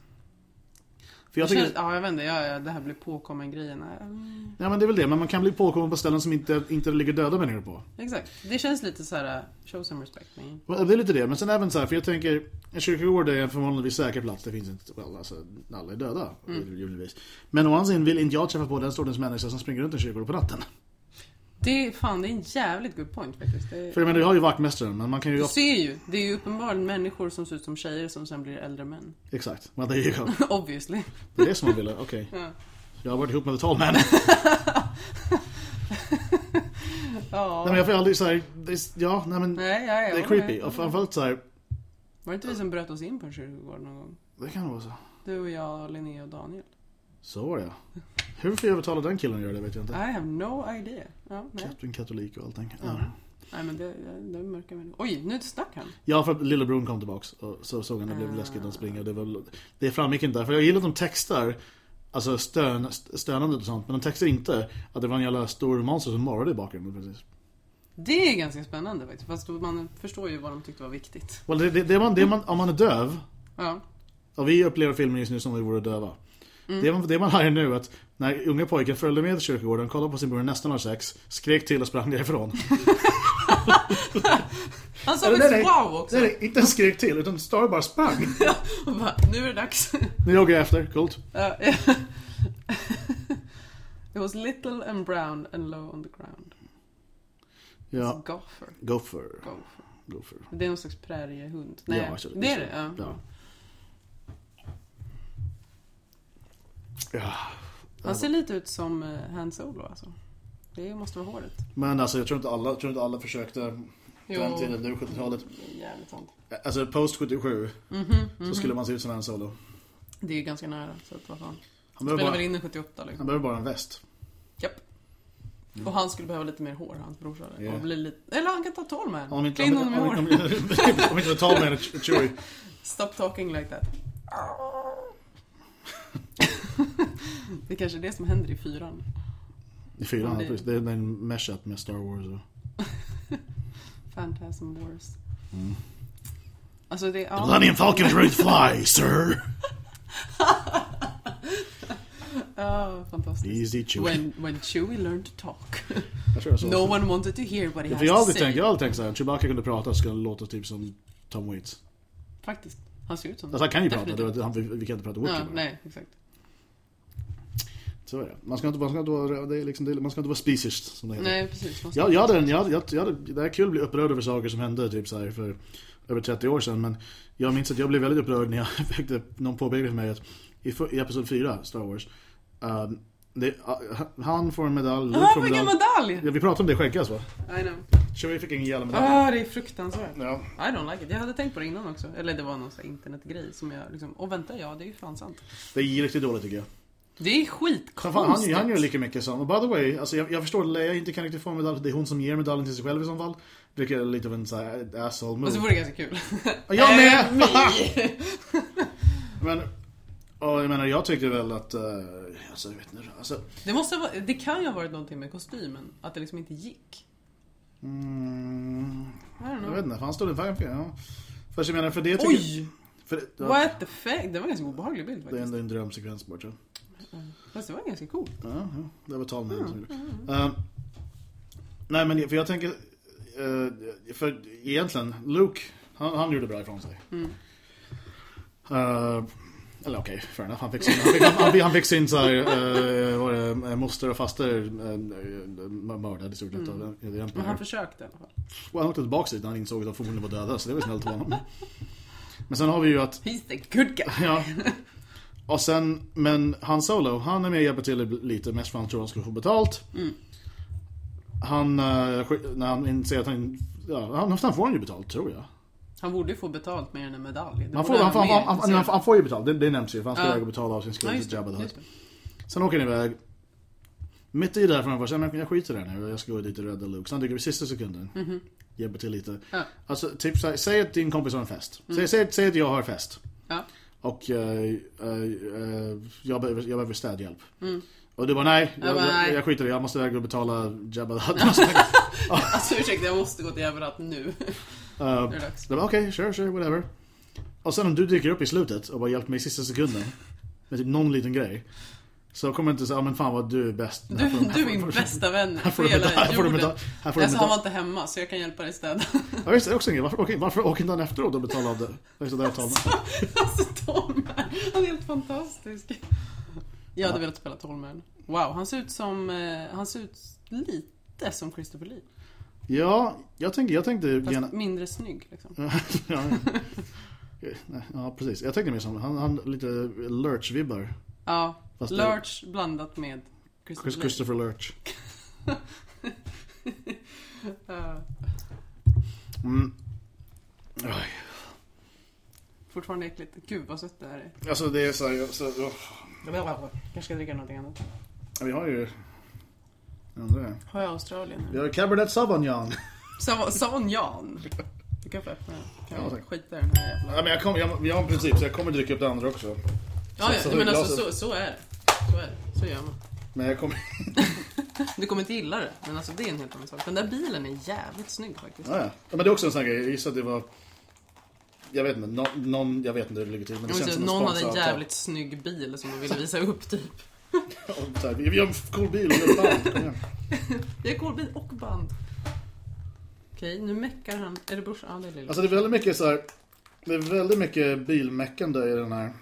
För jag Jag tycker, känner, ja, jag vet inte, ja, ja, det här blir påkommen grejen. Mm, ja men det är väl det, men man kan bli påkommen på ställen som inte, inte ligger döda människor på. Exakt. Det känns lite så här: show some respect me. Och Det är lite det, men sen även så här, för jag tänker, en kyrkogård är en förhållandevis säker plats. Det finns inte, well, alltså, alla är döda, Mm. givetvis. Men å andra sidan vill inte jag träffa på den sortens människa som springer runt en kyrkogård på natten. Det är fan, det är en jävligt good point faktiskt. Det För jag menar, du har ju vaktmästaren, men man kan ju... Du ser ju, det är ju uppenbarligen människor som ser ut som tjejer som sen blir äldre män. Exakt, men det är ju Obviously. det är det som man vill, okej. Ja. Jag har varit ihop med The Tall Man. Ja. Nej men jag får aldrig såhär, ja, nej men... Nej, ja, ja, Det är creepy, och framförallt såhär, Var det inte vi som bröt oss in på en kyrkogård någon gång? det kan vara så. Du och jag, Linnea och Daniel. Så var det ja. Hur får jag övertala den killen att göra det vet jag inte. I have no idea. Ja, nej. Kapten katolik och allting. Ja. Ja. Nej men det, det är mörka människor. Oj, nu stack han. Ja, för att lillebror kom tillbaks och så såg han det blev läskigt att springa. Det, var, det framgick inte. För jag gillar att de textar Alltså stön, stönande och sånt. Men de textar inte att det var en jävla stor monster som morrade i bakgrunden. Precis. Det är ganska spännande faktiskt. Fast man förstår ju vad de tyckte var viktigt. Well, det, det, det, man, det man, om man är döv. Ja. Och vi upplever filmen just nu som om vi vore döva. Mm. Det, man, det man hör nu att när unga pojken följde med till kyrkogården, kollade på sin bror nästan har sex, skrek till och sprang därifrån. Han sa faktiskt wow också. Nej, inte en skrek till utan Star bara sprang. Och bara, nu är det dags. Nu joggar jag efter, coolt. It was little and brown and low on the ground. Ja, Gopher. gopher. Gopher. Gopher. Det är någon slags präriehund. Nej, Ja, så- det är det? Ja. Ja. Ja. Han ser lite ut som eh, Han Solo alltså. Det måste vara håret. Men alltså jag tror inte alla, tror inte alla försökte Jo. den tiden, nu 70-talet. Jävligt sant. Alltså post 77 Mhm, så mhm. skulle man se ut som en solo. Det är ju ganska nära, så att vad fan. Han Spelar väl bara, in i 78 han liksom. behöver bara en väst. Japp. Och han skulle behöva lite mer hår, hans brorsa. Ja. Och bli lite... Eller han kan ta tolv med Om inte, Klä in om, honom i om, hår. om, om, inte tar med Chewie. Stop talking like that. Det är kanske är det som händer i fyran. I fyran, det, det- det är den meshat med Star Wars och... Phantasm Wars. Mm. Alltså det... The Ja, Millennium Falcon is ready to fly, sir! ja fantastiskt. Easy Chewie. When, when Chewie learned to talk. No så. one wanted to hear what he Ja, has jag to say. tänkt, jag har aldrig tänkt såhär, Chewbacca kunde prata skulle han låta typ som Tom Waits. Faktiskt. Han ser ut som Alltså han kan ju prata, Definitivt. han, vi, vi kan inte prata Wookiee Ja, nej, exakt. Så är det. Man ska inte, man ska inte vara, det är liksom, det, man ska inte vara speciesist som det heter. Nej, precis. Man ska- Jag, jag hade en, jag, jag, jag hade, det är kul att bli upprörd över saker som hände typ så här för över 30 år sedan men jag minns att jag blev väldigt upprörd när jag fick någon påpekade för mig att i, i episod 4, Star Wars um, det, uh, han får en medalj, Ah, får en medalj. Ja, vi pratade om det i skäggas va? I know. Chewie fick ingen jävla medalj. Ah, det är fruktansvärt. Ja. I don't like it. Jag hade tänkt på det innan också. Eller det var någon sån internetgrej som jag liksom... Och vänta, ja det är ju fan sant. Det är riktigt dåligt tycker jag. Det är skitkonstigt. han, han gör lika mycket som, och by the way, alltså jag, jag förstår att Leia inte kan riktigt få en medalj, det är hon som ger medaljen till sig själv i så fall. Vilket är lite av en så här asshole move. Och så vore det ganska kul. Jag med! Men, och jag menar, jag tyckte väl att, uh, alltså jag vet inte, alltså, det måste vara... Det kan ju ha varit någonting med kostymen. Att det liksom inte gick. mm, jag vet inte, fan står det färgen fel? Ja. För jag menar, för det tycker Oj! för det, ja, What the fuck? Det var en ganska obehaglig bild det är faktiskt. ändå en drömsekvens bort, tror jag. Fast det var ganska coolt. Ja, ja, det var tal med mm. uh, Nej men, för jag tänker, uh, för egentligen, Luke, han, han gjorde bra ifrån sig. Mm. Uh, Eller okej, okay, fair enough. Han fick sin, han fick, han, han fick sin så här, var det, uh, moster och faster uh, mördad i stort sett. Mm. Men han försökte i alla fall. Well, han åkte tillbaka dit när han insåg att de förmodligen var döda, så det var snällt av honom. Men sen har vi ju att... He's the good guy. ja. Och sen, men Han Solo, han är med och hjälper till lite, mest för han tror han ska få betalt. Mm. Han, när han inser att han, ja, han, han får han ju betalt, tror jag. Han borde ju få betalt mer än en medalj. Han får, han, han, han, han, får ju betalt, det, det nämns ju. För han ska iväg och betala av sin skuld till Jabba the Sen åker han iväg. Mitt i där får han jag skiter i det nu, jag ska gå dit och rädda Luke. Så han dyker vid sista sekunden. Mm. Hjälper till lite. Alltså, typ, säg, säg att din kompis har en fest. Mm. Säg, säg, säg att jag har fest. Ja. Och uh, uh, uh, jag, behöver, jag behöver städhjälp. Mm. Och du bara nej, jag, jag, jag, jag skiter i det, jag måste iväg och betala Jabba the Hutt. alltså ursäkta, jag måste gå till Jabba the Hutt nu. Uh, Okej, okay, sure, sure, whatever. Och sen om du dyker upp i slutet och bara hjälper mig i sista sekunden med typ någon liten grej. Så kommer jag inte säga, ja men fan vad du är bäst. Du, du är min bästa vän på hela jorden. Alltså han var inte hemma så jag kan hjälpa dig städa. Ja just det, också en grej. Varför, okay, varför åker inte han efteråt och betalar av det? Alltså, där alltså, alltså Tom han är helt fantastisk. Jag hade ja. velat spela Tolman. Wow, han ser ut som, eh, han ser ut lite som Christopher Lee. Ja, jag tänkte... Jag tänkte Fast gärna... mindre snygg liksom. ja, ja, precis. Jag tänkte mer som, han har lite Lurch-vibbar. Ja, Fast Lurch det... blandat med Christopher, Christopher Lurch. mm. Fortfarande äckligt. Gud vad sött det här är. Alltså det är så här, så, oh. Jag kanske ska dricka någonting annat. Ja, vi har ju Andra. Har jag Australien nu? Vi har Cabernet Sauvignon. Sauvignon? Du kan få öppna Kan jag ja, skita i den här jävla... Ja, men jag, kom, jag, jag har en princip så jag kommer dricka upp det andra också. Ja, så, ja men alltså så, så är det. Så är det. Så gör man. Men jag kommer... du kommer inte gilla det, men alltså det är en helt annan sak. Den där bilen är jävligt snygg faktiskt. Ja, ja. men det är också en sån här grej. Jag gissar att det var... Jag vet inte, någon, någon jag vet inte hur det ligger till. Men det känns som någon hade en jävligt snygg bil som de ville visa upp typ vi har en cool bil och ett band. Vi har cool bil och band. Okej, nu meckar han. Är det brorsan? Ja, det är lilla. Alltså det är väldigt mycket så här, Det är väldigt mycket bilmäckande i den här.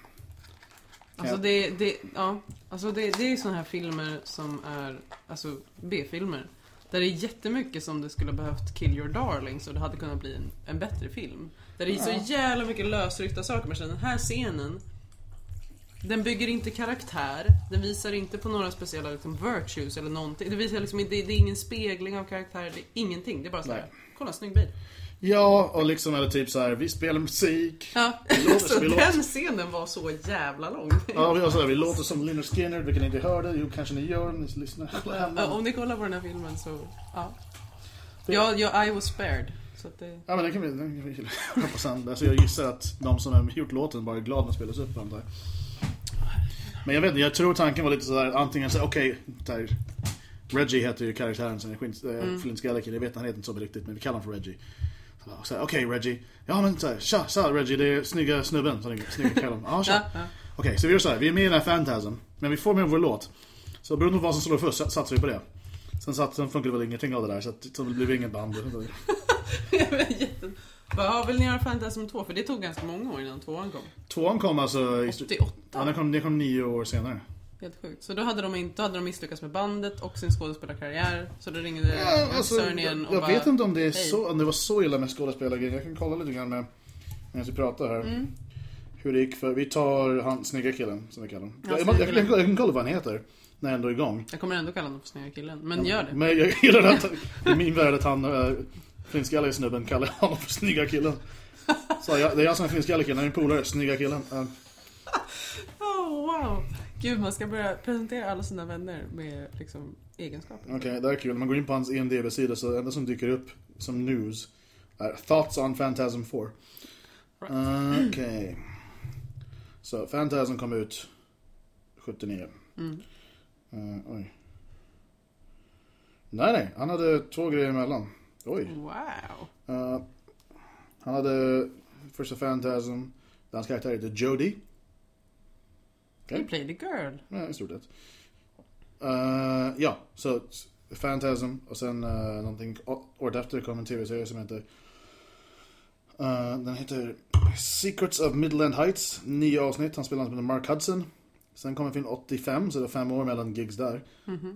Alltså det, det, ja. Alltså det, det är såna här filmer som är, alltså B-filmer. Där det är jättemycket som det skulle behövt Kill Your Darling så det hade kunnat bli en, en bättre film. Där det är så jävla mycket lösryckta saker. Man känner den här scenen den bygger inte karaktär, den visar inte på några speciella liksom, virtues eller någonting. Det, visar liksom, det, det är ingen spegling av karaktär, det är ingenting. Det är bara såhär, kolla snygg bil. Ja, och liksom det typ så här, vi spelar musik. Ja, låter, så den låter... scenen var så jävla lång. Ja, vi, så här, vi låter som Lynyrd Skinner, vilket ni inte hörde. Jo, kanske ni gör, ni lyssnar. Ja, om ni kollar på den här filmen så, ja. Ja, ja I was spared. Så att det... Ja men det kan vi, det kan vi hoppas alltså, Jag gissar att de som har gjort låten bara är glada när den spelas upp antar men jag vet inte, jag tror tanken var lite sådär Antingen så okej okay, Reggie heter ju karaktären som är äh, mm. Jag vet han heter inte så riktigt men vi kallar honom för Reggie Okej okay, Reggie Ja men tja, tja Reggie det är snygga snubben så Snygga killen Ja tja ja, ja. Okej okay, så vi gör såhär, vi är med i den här Phantasm Men vi får med vår låt Så beroende på vad som slår först satsar vi på det Sen, satt, sen funkade väl ingenting av det där så, att, så det blev inget band Vad vill ni göra Phantasm 2? För det tog ganska många år innan tvåan kom. Tvåan kom alltså... 88? Ja, den kom, den kom nio år senare. Helt sjukt. Så då hade de inte, hade de misslyckats med bandet och sin skådespelarkarriär. Så då ringde ja, alltså, Sörnien och Jag bara, vet inte om det, är så, om det var så illa med skådespelargrejen. Jag kan kolla lite grann med, medan vi pratar här. Mm. Hur det gick för, vi tar han snygga killen som vi kallar honom. Ja, jag, jag, jag, jag, kan kolla vad han heter. När jag ändå är igång. Jag kommer ändå kalla honom för snygga killen. Men ja, gör det. Men jag gillar att, i min värld att han äh, Finskallig snubben kallar honom för snygga killen. Så jag, det är jag som är finskallig killen, en polare, snygga killen. Uh. Oh, wow. Gud, man ska börja presentera alla sina vänner med liksom, egenskaper. Okej, okay, det är kul. Man går in på hans IMDB-sida så det enda som dyker upp som news är Thoughts on Phantasm 4. Right. Uh, Okej. Okay. Så Phantasm kom ut 79. Mm. Uh, oj. Nej, nej. Han hade två grejer emellan. Oj. Wow. Uh, han hade första Phantasm. Hans karaktär heter Jody. Okay. He played a girl. Ja, i stort sett. Uh, ja, så Phantasm och sen uh, någonting året efter kom en tv-serie som heter uh, den heter Secrets of Midland Heights, nio avsnitt. Han spelar med Mark Hudson. Sen kommer film 85, så det är fem år mellan gigs där.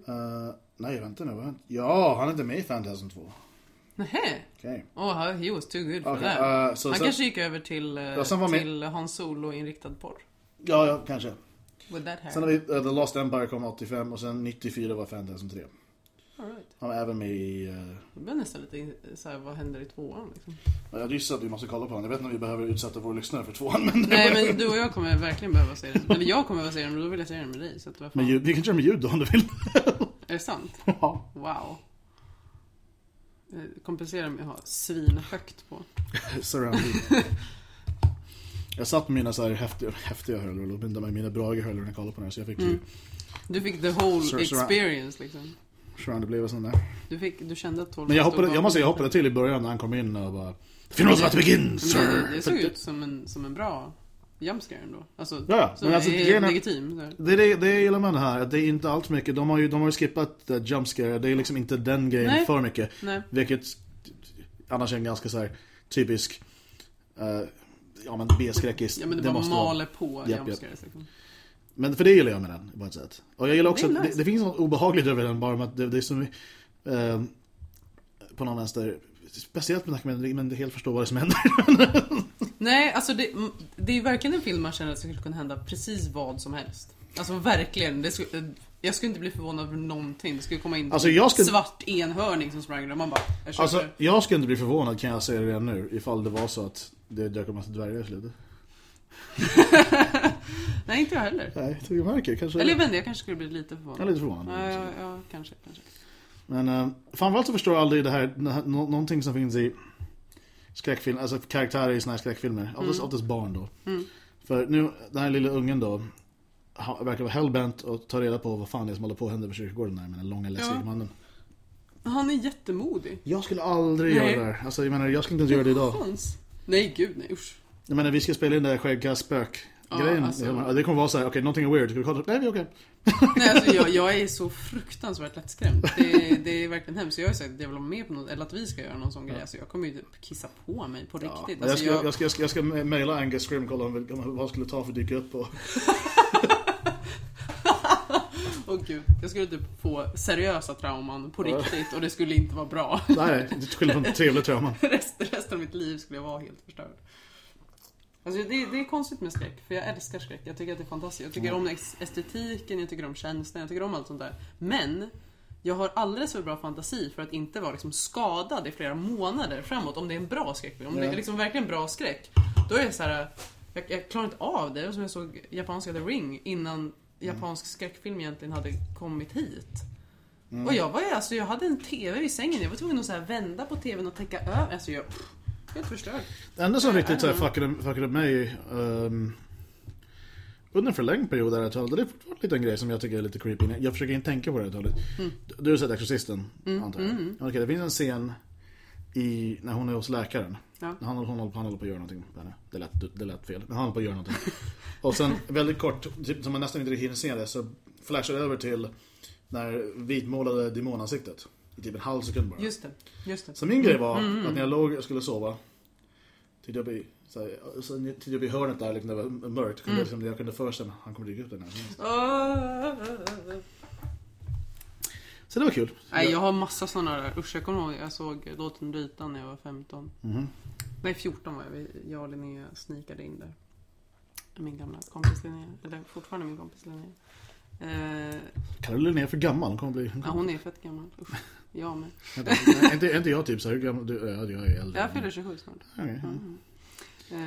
Eh, nej, vänta nu. vad- Ja, han är inte med i Phantasm 2. Nähä? Okej. Oh, he was too good for Okej, that. eh, så- Han så- kanske gick över till, eh, Ja, var med- till Hans Solo-inriktad porr. Ja, ja, kanske. That. Sen har vi uh, The Lost Empire kom 85 och sen 94 var Phantasm 3. All right. Han var även med i... Uh, Det blir nästan lite så här, vad händer i tvåan liksom? jag gissar att vi måste kolla på honom. Jag vet inte om vi behöver utsätta våra lyssnare för tvåan, men... Nej men du och jag kommer verkligen behöva se den. Eller jag kommer behöva se den, men då vill jag se den med dig. Så att, vad fan. Men ljud, vi kan köra med ljud då om du vill. Är det sant? Ja. Wow. Eh, Kompensera med att ha svinhögt på. Surround Jag satt med mina så här häftiga, häftiga hörlurar med mina bra hörlurar när jag kollade på den här, så jag fick ju Mm. Du fick the whole Sur- experience liksom. surround-upplevelsen där. Du, fick, du kände att Men jag hoppade, jag måste säga, jag hoppade till i början när han kom in och bara The funeral's about to begin, Men sir! det, det såg ut som en, som en bra jumpscare ändå. Alltså, Ja, ja. Men alltså, är grejen är- legitim. Det är det, det jag gillar med det här, det är inte allt för mycket. De har ju, de har ju skippat uh, jumpscare, det är liksom inte den grejen Nej. för mycket. Nej. Vilket annars är en ganska så här typisk eh, Ja men B-skräckis. Ja men det, bara måste vara- maler på Japp, japp. liksom. Men för det gillar jag med den, på ett sätt. Och jag gillar också, Det det, det, finns något obehagligt över den bara med att det, det är så eh, På någon vänster Speciellt med att man inte helt förstår vad det som händer. Nej, alltså det, det är ju verkligen en film man känner att det skulle kunna hända precis vad som helst. Alltså verkligen. Det skulle, jag skulle inte bli förvånad över någonting. Det skulle komma in Alltså, en skulle- svart enhörning som sprang där man bara, jag köper Alltså det. jag skulle inte bli förvånad kan jag säga redan nu ifall det var så att det dök upp massa dvärgar i slutet. Nej, inte jag heller. Nej, jag märker. Kanske... Eller jag vet inte, jag kanske skulle bli lite förvånad. Är lite förvånad. Ja, ja, ja kanske, kanske. Men uh, framförallt så förstår jag aldrig det här, någonting som finns i skräckfilm, alltså karaktärer i såna här skräckfilmer. Oftast, Mm. oftast barn då. För nu, den här lilla ungen då, ha- verkar vara hellbent och ta reda på vad fan det är som håller på att hända på kyrkogården där med den långa läskiga Ja. mannen. Han är jättemodig. Jag skulle aldrig Nej. göra det där. Alltså jag menar, jag skulle inte ens göra det idag. Chans. Nej, gud nej, usch. Jag menar, vi ska spela in det här skäggkast spök grejen. Ja, alltså- Det kommer vara så här, okej, någonting är weird. Ska vi kolla? Nej, vi är okej. Nej, alltså jag, jag är så fruktansvärt lättskrämd. Det, det är verkligen hemskt. Jag har sagt att jag vill vara med på något, eller att vi ska göra någon sån grej. Alltså jag kommer ju typ kissa på mig på Ja, riktigt. jag, Alltså ska, jag, jag, ska, jag, ska, jag mejla Angus Scrim kolla om, vad han skulle ta för att dyka upp. Och... Åh gud, jag skulle typ få seriösa trauman på riktigt och det skulle inte vara bra. Nej, det skulle vara en trevlig trauma. Rest, resten av mitt liv skulle jag vara helt förstörd. Alltså det, det är konstigt med skräck, för jag älskar skräck. Jag tycker att det är fantastiskt. Jag tycker om ex- estetiken, jag tycker om känslan, jag tycker om allt sånt där. Men, jag har alldeles för bra fantasi för att inte vara liksom skadad i flera månader framåt om det är en bra skräckfilm. Om det är liksom verkligen bra skräck, då är det så här. Jag, jag klarar inte av det. Det var som jag såg japanska The Ring innan japansk skräckfilm egentligen hade kommit hit. Mm. Och jag var ju, alltså jag hade en TV vid sängen, jag var tvungen att så här vända på TVn och täcka över. Alltså jag, pff, helt förstörd. Det enda som riktigt så här fuckade, fuckade upp mig um, under en förlängd period där det är fortfarande en grej som jag tycker är lite creepy. Jag försöker inte tänka på det talet. Mm. Du, har sett Exorcisten, antar jag? Okej, det finns en scen i, när hon är hos läkaren. Ja. Han, hon, håller på, han håller på att göra någonting. Det lät, det lät fel. Men han håller på att göra någonting. Och sen väldigt kort, typ, som man nästan inte riktigt hinner se det, så flashar det över till när vitmålade demonansiktet. I typ en halv sekund bara. Just det, just det. Så min grej var Mm, att när jag låg och skulle sova Tittade jag i, så här, så tittade jag i hörnet där liksom, det var mörkt kunde Mm. jag, liksom, Jag kunde föreställa mig han kommer dyka upp som helst. Åh. Så det var kul Nej, jag har massa sådana där. Usch, jag kommer ihåg, jag såg Låten ryta när jag var 15. Mhm. Nej, 14 var jag. Jag och Linnea sneakade in där. Min gamla kompis Linnea. Eller fortfarande min kompis Linnea. Eh, Kallar du Linnea för gammal? Hon kommer bli... ja, hon är fett gammal. Usch, jag med. Är inte, är inte jag typ så här, hur gammal? Du, ja, jag är äldre Jag fyller 27 snart. Ja. Mm. Eh,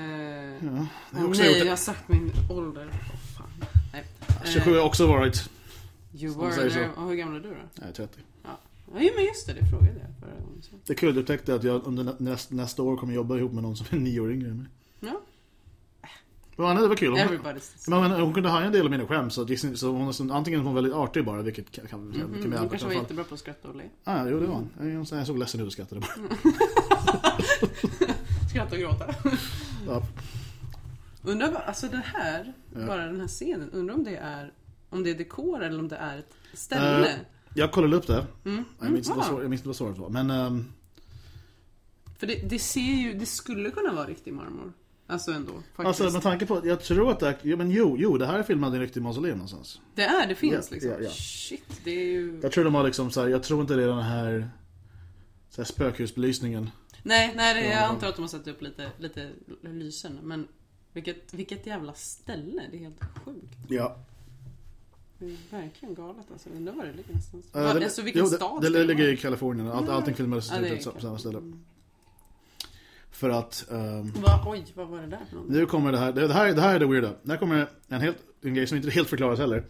Ja, det åh har också nej, gjort jag har sagt min ålder. Åh, fan. Nej. 27 har också varit You were there. Och hur gammal är du då? Nej, 30 Ja, ja men just det, det frågade jag förra gången. Det är kul, du upptäckte att jag under nä- näst, nästa år kommer jobba ihop med någon som är nio år yngre än mig Men det var kul hon, men, hon kunde ha en del av mina skämt så, så hon, så antingen var hon väldigt artig bara, vilket kan, kan, kan, Mm, kan hon jag kanske var jättebra på att skratta och le. Ah, jo, det var hon. Jag, jag såg ledsen ut och skrattade bara. Skratta och gråta. Ja. Undrar alltså det här, Ja. bara den här scenen, undrar om det är om det är dekor eller om det är ett ställe. Eh, Jag kollade upp det. Mm. Jag minns svår- jag minns inte vad svaret var. Men ehm, För det, det ser ju, det skulle kunna vara riktig marmor. Alltså ändå, faktiskt. Alltså med tanke på, jag tror att det är, ja, men jo, jo, det här är filmat i en riktig mausoleum någonstans. Det är, det finns Ja, liksom. ja, ja. Shit, det är ju... Jag tror de har liksom så här, jag tror inte det är den här, så här spökhusbelysningen. Nej, nej det, jag Ja. antar att de har satt upp lite, lite lysen. Men vilket, vilket jävla ställe. Det är helt sjukt. Ja. Det är verkligen galet alltså. Undrar var det ligger någonstans. Det, alltså vilken jo, stad det, det, det ligger i Kalifornien, Allt, allting filmades Ja, är på samma ställe. För att, ehm, Va, oj, vad var det där för något? nu kommer det här, det, det här, det här är det weirda. Det här kommer en, helt, en grej som inte helt förklaras heller.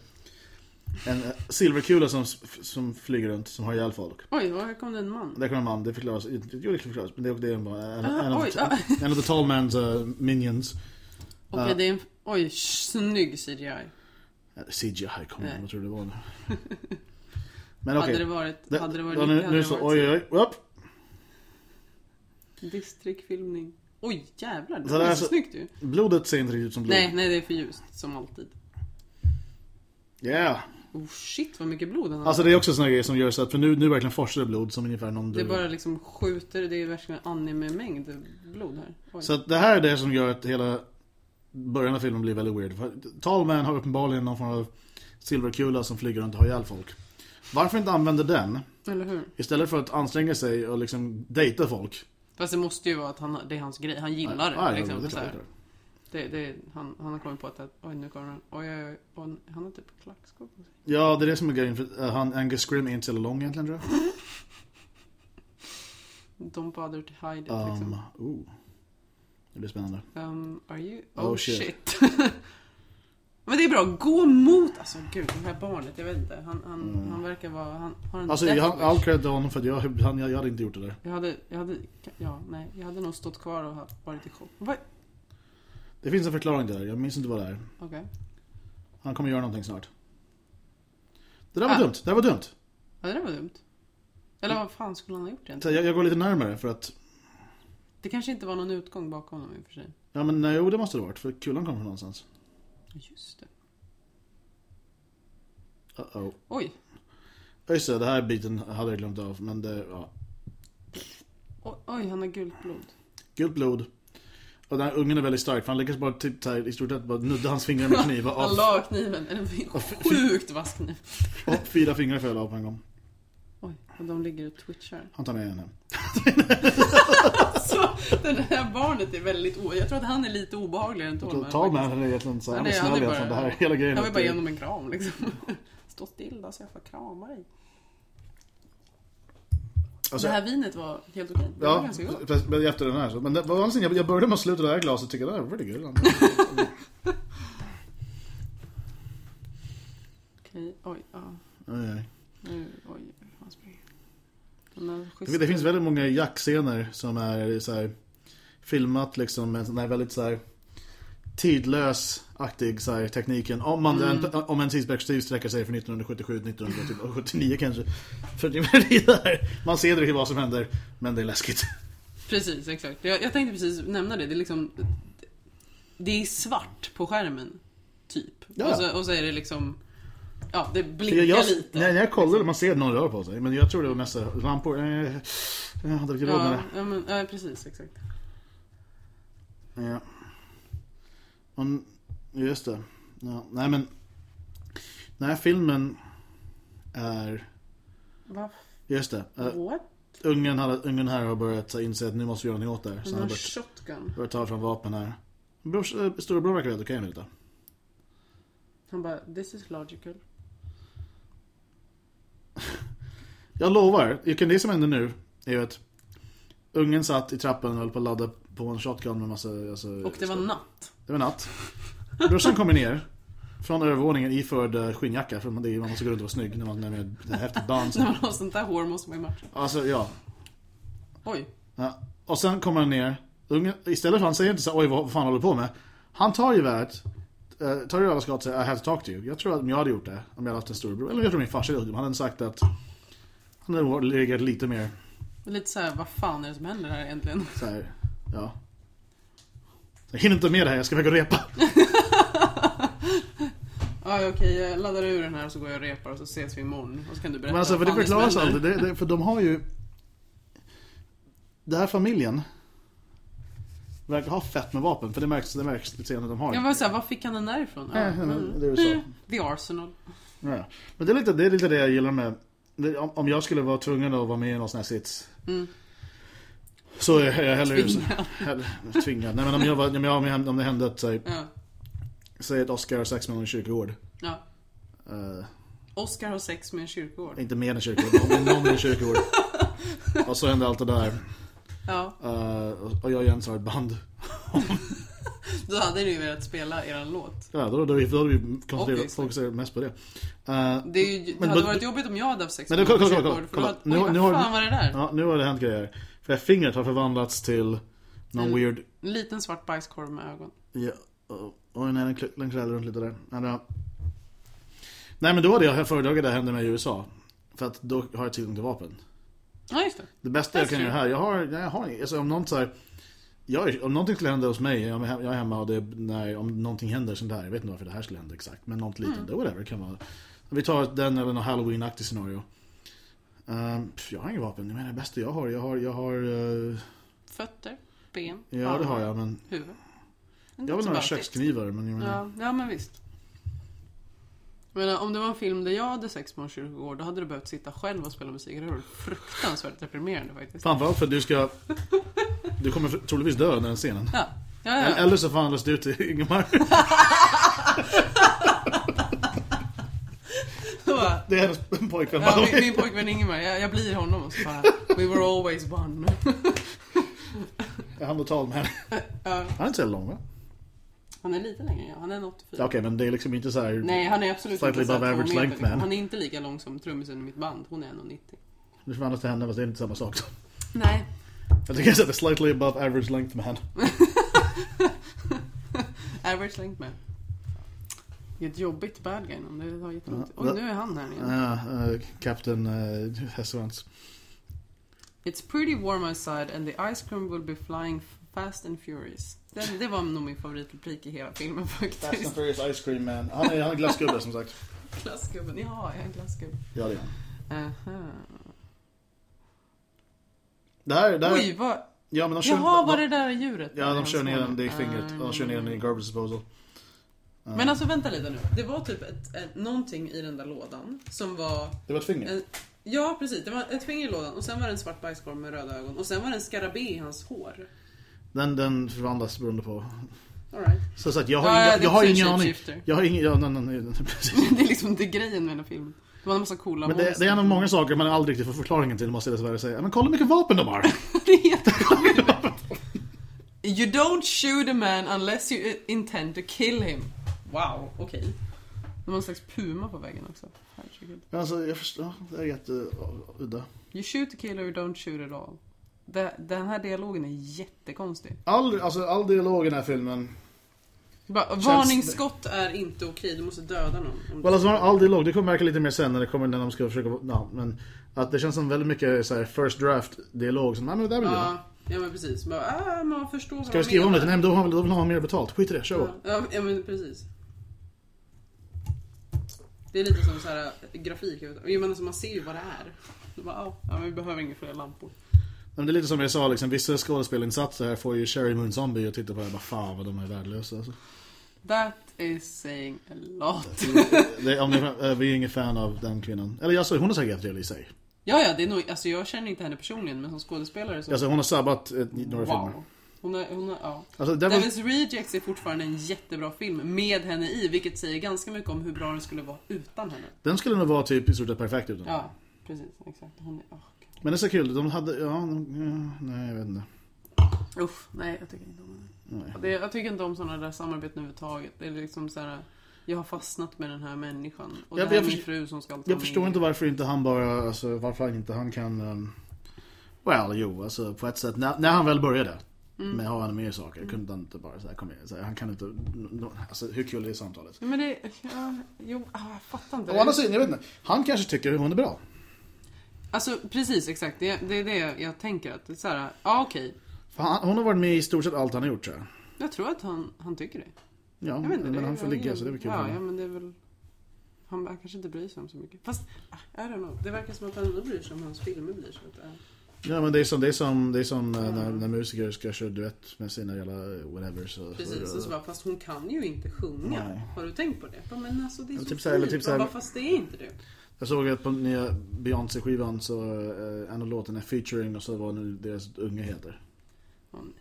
En eh, silverkula som, som flyger runt, som har ihjäl folk. Oj, var kom det en man? Där kommer en man, det förklaras, jo det förklaras, men det, det är bara en, Ah, en, oj, the- ah. en av the tall man's uh, minions. Okej, Ja. det är en... Oj, snygg CGI. Eh, CGI, kom igen, vad tror du det var nu? Men okej. Hade det varit... hade det varit lite, nu, nu det så, oj oj oj, upp. Distriktfilmning. Oj, jävlar. Det Så var där så så- snyggt ju. Blodet ser inte riktigt ut som blod. Nej, nej, det är för ljust. Som alltid. Yeah. Oh shit, vad mycket blod han har. Alltså det är också såna grejer som gör så att, för nu, nu verkligen forsar det blod som ungefär någon Det dör. bara liksom skjuter, det är verkligen anime-mängd blod här. Oj. Så att det här är det som gör att hela början av filmen blir väldigt weird. För Tall Man har uppenbarligen någon form av silverkula som flyger runt och har ihjäl folk. Varför inte använda den Eller hur? istället för att anstränga sig och liksom dejta folk? Fast det måste ju vara att han, det är hans grej. Han gillar det. Ja, ja, liksom, det klart, det det, han, han har kommit på att, oj nu kommer han. Oj, oj, oj. Och han har typ klackskor på sig. Ja, det är det som är grejen. För eh, han, Angus Scrim är inte så lång egentligen tror jag. Don't bother to hide it Um, liksom. oh. Det blir spännande. Um, are you? Oh, Oh, shit. shit. Men det är bra, gå mot, alltså gud det här barnet, jag vet inte. Han, han, han verkar vara, han har en Alltså jag, all cred till honom för att jag, han, jag, jag hade inte gjort det där. Jag hade, jag hade, ja nej, jag hade nog stått kvar och varit i chock. Vad? Det finns en förklaring till det där, jag minns inte vad det är. Okej. Han kommer göra någonting snart. Det där var Ah. dumt, det där var dumt. Ja, det där var dumt. Eller vad fan skulle han ha gjort egentligen? jag, jag går lite närmare för att, Det kanske inte var någon utgång bakom honom i och för sig. ja men nej, jo det måste det ha varit för kulan kommer från någonstans. Just det. Uh-oh. Oj. Just det, det här biten hade jag glömt av, men det, ja. Oj, han har gult blod. Gult blod. Och den här ungen är väldigt stark för han lyckas bara typ så här, i stort sett bara nudda hans fingrar med kniv och Han la kniven, en sjukt vass kniv. och fyra fingrar föll av på en gång. Oj, och de ligger och twitchar. Han tar med henne. Så det här barnet är väldigt o... Jag tror att han är lite obehagligare än Tolman. Talman han är egentligen så här, Ja, han är han snäll bara- egentligen. Det här hela grejen. Jag vill bara ge honom en kram liksom. Stå still då så jag får krama dig. Alltså, det här vinet var helt okej. Det var Ja, ganska gott. efter den här så. Men det var alltså, jag, jag började med att sluta det här glaset och tycker det här var pretty good. Okej, oj, ja. Oj, oj. Nu, oj, hur fan springer Den här Jag vet, Det finns väldigt många jackscener som är så här, filmat liksom med sån här väldigt så här tidlös aktig så här, tekniken. Om, man, Mm. en, om en tidsperspektiv sträcker sig från 1977 1979 kanske. För det där. Man ser inte vad som händer, men det är läskigt. Precis, exakt. Jag, jag tänkte precis nämna det. Det är liksom... Det är svart på skärmen. Typ. Ja. Och, så, och så är det liksom... Ja, det blinkar Jag, lite. när jag kollade, man ser någon rör på sig. Men jag tror det var mest lampor. Eh, jag hade inte råd med det. ja, men, ja, precis, exakt. Ja. Men, just det. Ja, nej men. Den här filmen är... Va? Just det. eh, What? ungen, hade, ungen här har börjat inse att nu måste vi göra något åt det här. Så han har börjat, shotgun. börjat ta fram vapen här. Brors, äh, storebror verkar helt okej med detta. Han bara, this is logical. Jag lovar, det som händer nu är ju att ungen satt i trappan och höll på att ladda på en shotgun med massa... Alltså, Och det var natt. Det var natt. Brorsan kommer ner från övervåningen iförd skinnjacka för man, det man måste gå runt och vara snygg när man är med ett häftigt band. När man har sånt där hår måste man ju matcha. Alltså ja. Oj. ja. Och sen kommer han ner. Ungen, istället för han säger inte så oj vad fan håller du på med? Han tar geväret. eh, Tar och skott och säger I have to talk to you. Jag tror att om jag hade gjort det, om jag hade haft en storebror, eller jag tror min farsa hade gjort det, han hade sagt att hade nog legat lite mer Lite såhär, vad fan är det som händer här egentligen? så här, ja. Jag hinner inte med det här, jag ska försöka repa. Ja, okej, jag laddar ur den här och så går jag och repar och så ses vi imorgon. Och så kan du berätta Men alltså för det förklaras alltid, det, det, för de har ju Den här familjen verkar ha fett med vapen. För det märks, det märks lite senare de har. Jag var såhär, var fick han den där ifrån? Ja, mm. det är så. The Arsenal. Ja. Men det är, lite, det är lite det jag gillar med... Om, jag skulle vara tvungen att vara med i någon sån här sits. Så är jag hellre... Tvingad. hellre tvingad. Nej men om jag var, om, jag, om det hände att, säg, Ja. säg att Oscar har sex med någon kyrkogård. ja. Uh, Oscar har sex med en kyrkogård. inte med en kyrkogård, är någon med en kyrkogård. Och så händer allt det där. Ja, Uh, och jag och Jens har ett band. Då hade ni ju velat spela eran låt. Ja, då, då, då, då hade vi koncentrerat, fokuserat mest på det. Uh, Det, är ju, det Men- hade varit jobbigt om jag hade haft sex Men kolla, kolla, kolla, kolla. Nu- hade, nu oj, har- fan var det där? ja, nu har det hänt grejer. För det fingret har förvandlats till någon En- weird... En liten svart bajskorv med ögon. Ja, och- oj nej, den den kräller runt lite där. Ja, Nej men då hade jag föredragit det hände mig i USA. För att då har jag tillgång till vapen. Ja, just det. Det bästa jag kan göra här, jag har, jag har alltså om någon så här, jag, om någonting skulle hända hos mig, jag är hemma och det, nej, om någonting händer sånt här, jag vet inte varför det här skulle hända exakt, men något Mm. liknande, whatever, det kan vara. Vi tar den eller någon halloween-aktig scenario. Pff, jag har inga vapen, jag menar det bästa jag har, jag har, jag har, eh, Fötter, ben, ja det har jag, men huvud. jag har några köksknivar, men jag menar, Ja, ja, men visst. Men om det var en film där jag hade sex med en kyrkogård, då hade du behövt sitta själv och spela musik. Det varit fruktansvärt deprimerande faktiskt. framförallt för att du ska, du kommer troligtvis dö under den scenen. Ja, ja, ja. Eller så förvandlas du till Ingemar. Det är hennes pojkvän. Ja, min, min pojkvän Ingemar, jag, jag blir honom och så bara We were always one. Jag hann ta med henne. Ja, Han är inte så lång va? han är lite längre än jag, han är en 84. Okej, men det är liksom inte så här... Nej, han är absolut inte så här average length man. Han är inte lika lång som trummisen i mitt band, hon är 1,90. Du förvandlas till henne, fast det är inte samma sak. Nej. Jag tycker jag sätter slightly above average length man. Average length man. Ett jobbigt bad guy någon. Det. Ja, Oj, det- nu är han här igen. Ja, uh, Captain uh, Hessevans. It's pretty warm outside and the ice cream will be flying fast and furious. Det, det var nog min favoritreplik i hela filmen Fast and faktiskt. Furious Ice Cream Man. Han är, han är glassgubbe som sagt. Glassgubben, ja, jag är en glassgubbe. Ja, det är han. Aha. Det här, det här, Oj, vad... ja, men de kör, Jaha, var det där djuret? Ja, de kör ner den, det är fingret. Ah, De kör ner den i garbage disposal. Men alltså vänta lite nu. Det var typ ett, ett, någonting i den där lådan som var... Det var ett finger. En, ja, precis. Det var ett finger i lådan och sen var det en svart bajskorv med röda ögon och sen var det en skarabé i hans hår. Den, den förvandlas beroende på... All right. Så sagt, jag har, Ja, ja, inga, det är jag har ingen aning. Jag har ingen... Ja, nej, nej, nej, precis. det är liksom är grejen med den här filmen. Det var en massa coola Men det, det är en av många saker man aldrig riktigt får förklaringen till, måste jag dessvärre säga. Men kolla hur mycket vapen de har! det är jättekonstigt. You don't shoot a man unless you intend to kill him. Wow, okej. De har en slags puma på väggen också. Herregud. Alltså, jag förstår. Det är jätteudda. You shoot a killer, you don't shoot at all. Det, den här dialogen är jättekonstig. All, alltså, all dialog i den här filmen... Bara, Varningsskott är inte okej, du måste döda någon. Well, alltså, all dialog, det kommer märka lite mer sen när det kommer när de ska försöka... Ja, men att det känns som väldigt mycket så här, first draft dialog som, men det där vill jag. ja, ja, men precis. Bara, ah, man förstår vad Ska vi skriva om det? Nej men då, har, då vill han ha mer betalt. Skit i det, kör. Ja, ja, men precis. Det är lite som så här grafik. jag menar, så man ser ju vad det är. Bara, ah, ja, men vi behöver inga fler lampor. Men det är lite som jag sa, liksom, vissa skådespelinsatser här får ju Sherry Moon Zombie att titta på det bara fan vad de är värdelösa. Alltså. That is saying a lot. Det, om ni, eh, vi är ingen fan av den kvinnan. Eller alltså, hon är säkert jättetrevlig i sig. Ja, ja, det är nog, alltså jag känner inte henne personligen, men som skådespelare så... Alltså hon har sabbat eh, några filmer. wow. Hon är, hon är, ja. Alltså, var, Devil's Rejects är fortfarande en jättebra film med henne i, vilket säger ganska mycket om hur bra den skulle vara utan henne. den skulle nog vara typ i stort sett perfekt utan. Ja, precis, exakt. Hon är, gud. Men det är så kul, de hade, ja, de, ja nej jag vet inte. Usch, nej jag tycker inte om henne. Det, jag tycker inte om sådana där samarbeten överhuvudtaget. Det är liksom så här. Jag har fastnat med den här människan. Och Jag- det är min fru som ska ta Jag förstår in. inte varför inte han bara, alltså varför inte han kan um, Well, jo, alltså på ett sätt, när, när han väl började Mm. med ha animerade saker, kunde han inte bara säga kom igen, här, han kan inte, alltså hur kul är samtalet? Ja, Men det, ja, jo, ah, jag fattar inte. Å andra sidan, jag vet inte, han kanske tycker hon är bra. Alltså precis, exakt. Det, det är det jag tänker. Att det är så här, ja okej. För han, hon har varit med i stort sett allt han har gjort tror jag. Jag tror att han, han tycker det. Ja, men det, han får ligga så det är väl kul ja, ja, men det är väl... Han, kanske inte bryr sig om så mycket. Fast, ah, I don't know. Det verkar som att han ändå bryr sig om hans filmer blir så. Att, äh. Ja men det är som, det är som, det är som eh, när, när musiker ska köra duett med sina jävla whatever så, Precis, och så bara, fast hon kan ju inte sjunga. Nej. Har du tänkt på det? Ja, Men alltså det är så typ så här- fint. typ så här- Bara, fast det är inte det. Jag såg att på nya Beyoncé-skivan så eh, en av låtarna featuring och så var nu deras unga heter. Åh nej.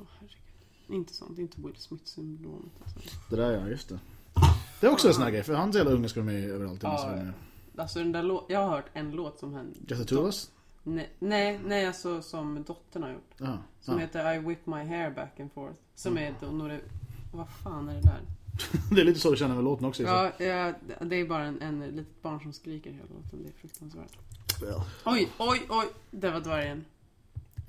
Åh herregud. Inte sånt, inte Will Smith-syndromet alltså. Det där ja, just det. Det är också en sån här grej, för hans jävla unga ska vara med överallt. Ja, Ja. Alltså den där lå- jag har hört en låt som henne... Just the two of us? Nej, nej, nej, alltså som dottern har gjort. Ja. Som ja. heter I whip my hair back and forth. Som Mm. är några... Vad fan är det där? Det är lite så du känner med låten också. så. Ja, ja, det är bara en, en litet barn som skriker hela låten. Det är fruktansvärt. Well. Oj, oj, oj. Det var dvärgen.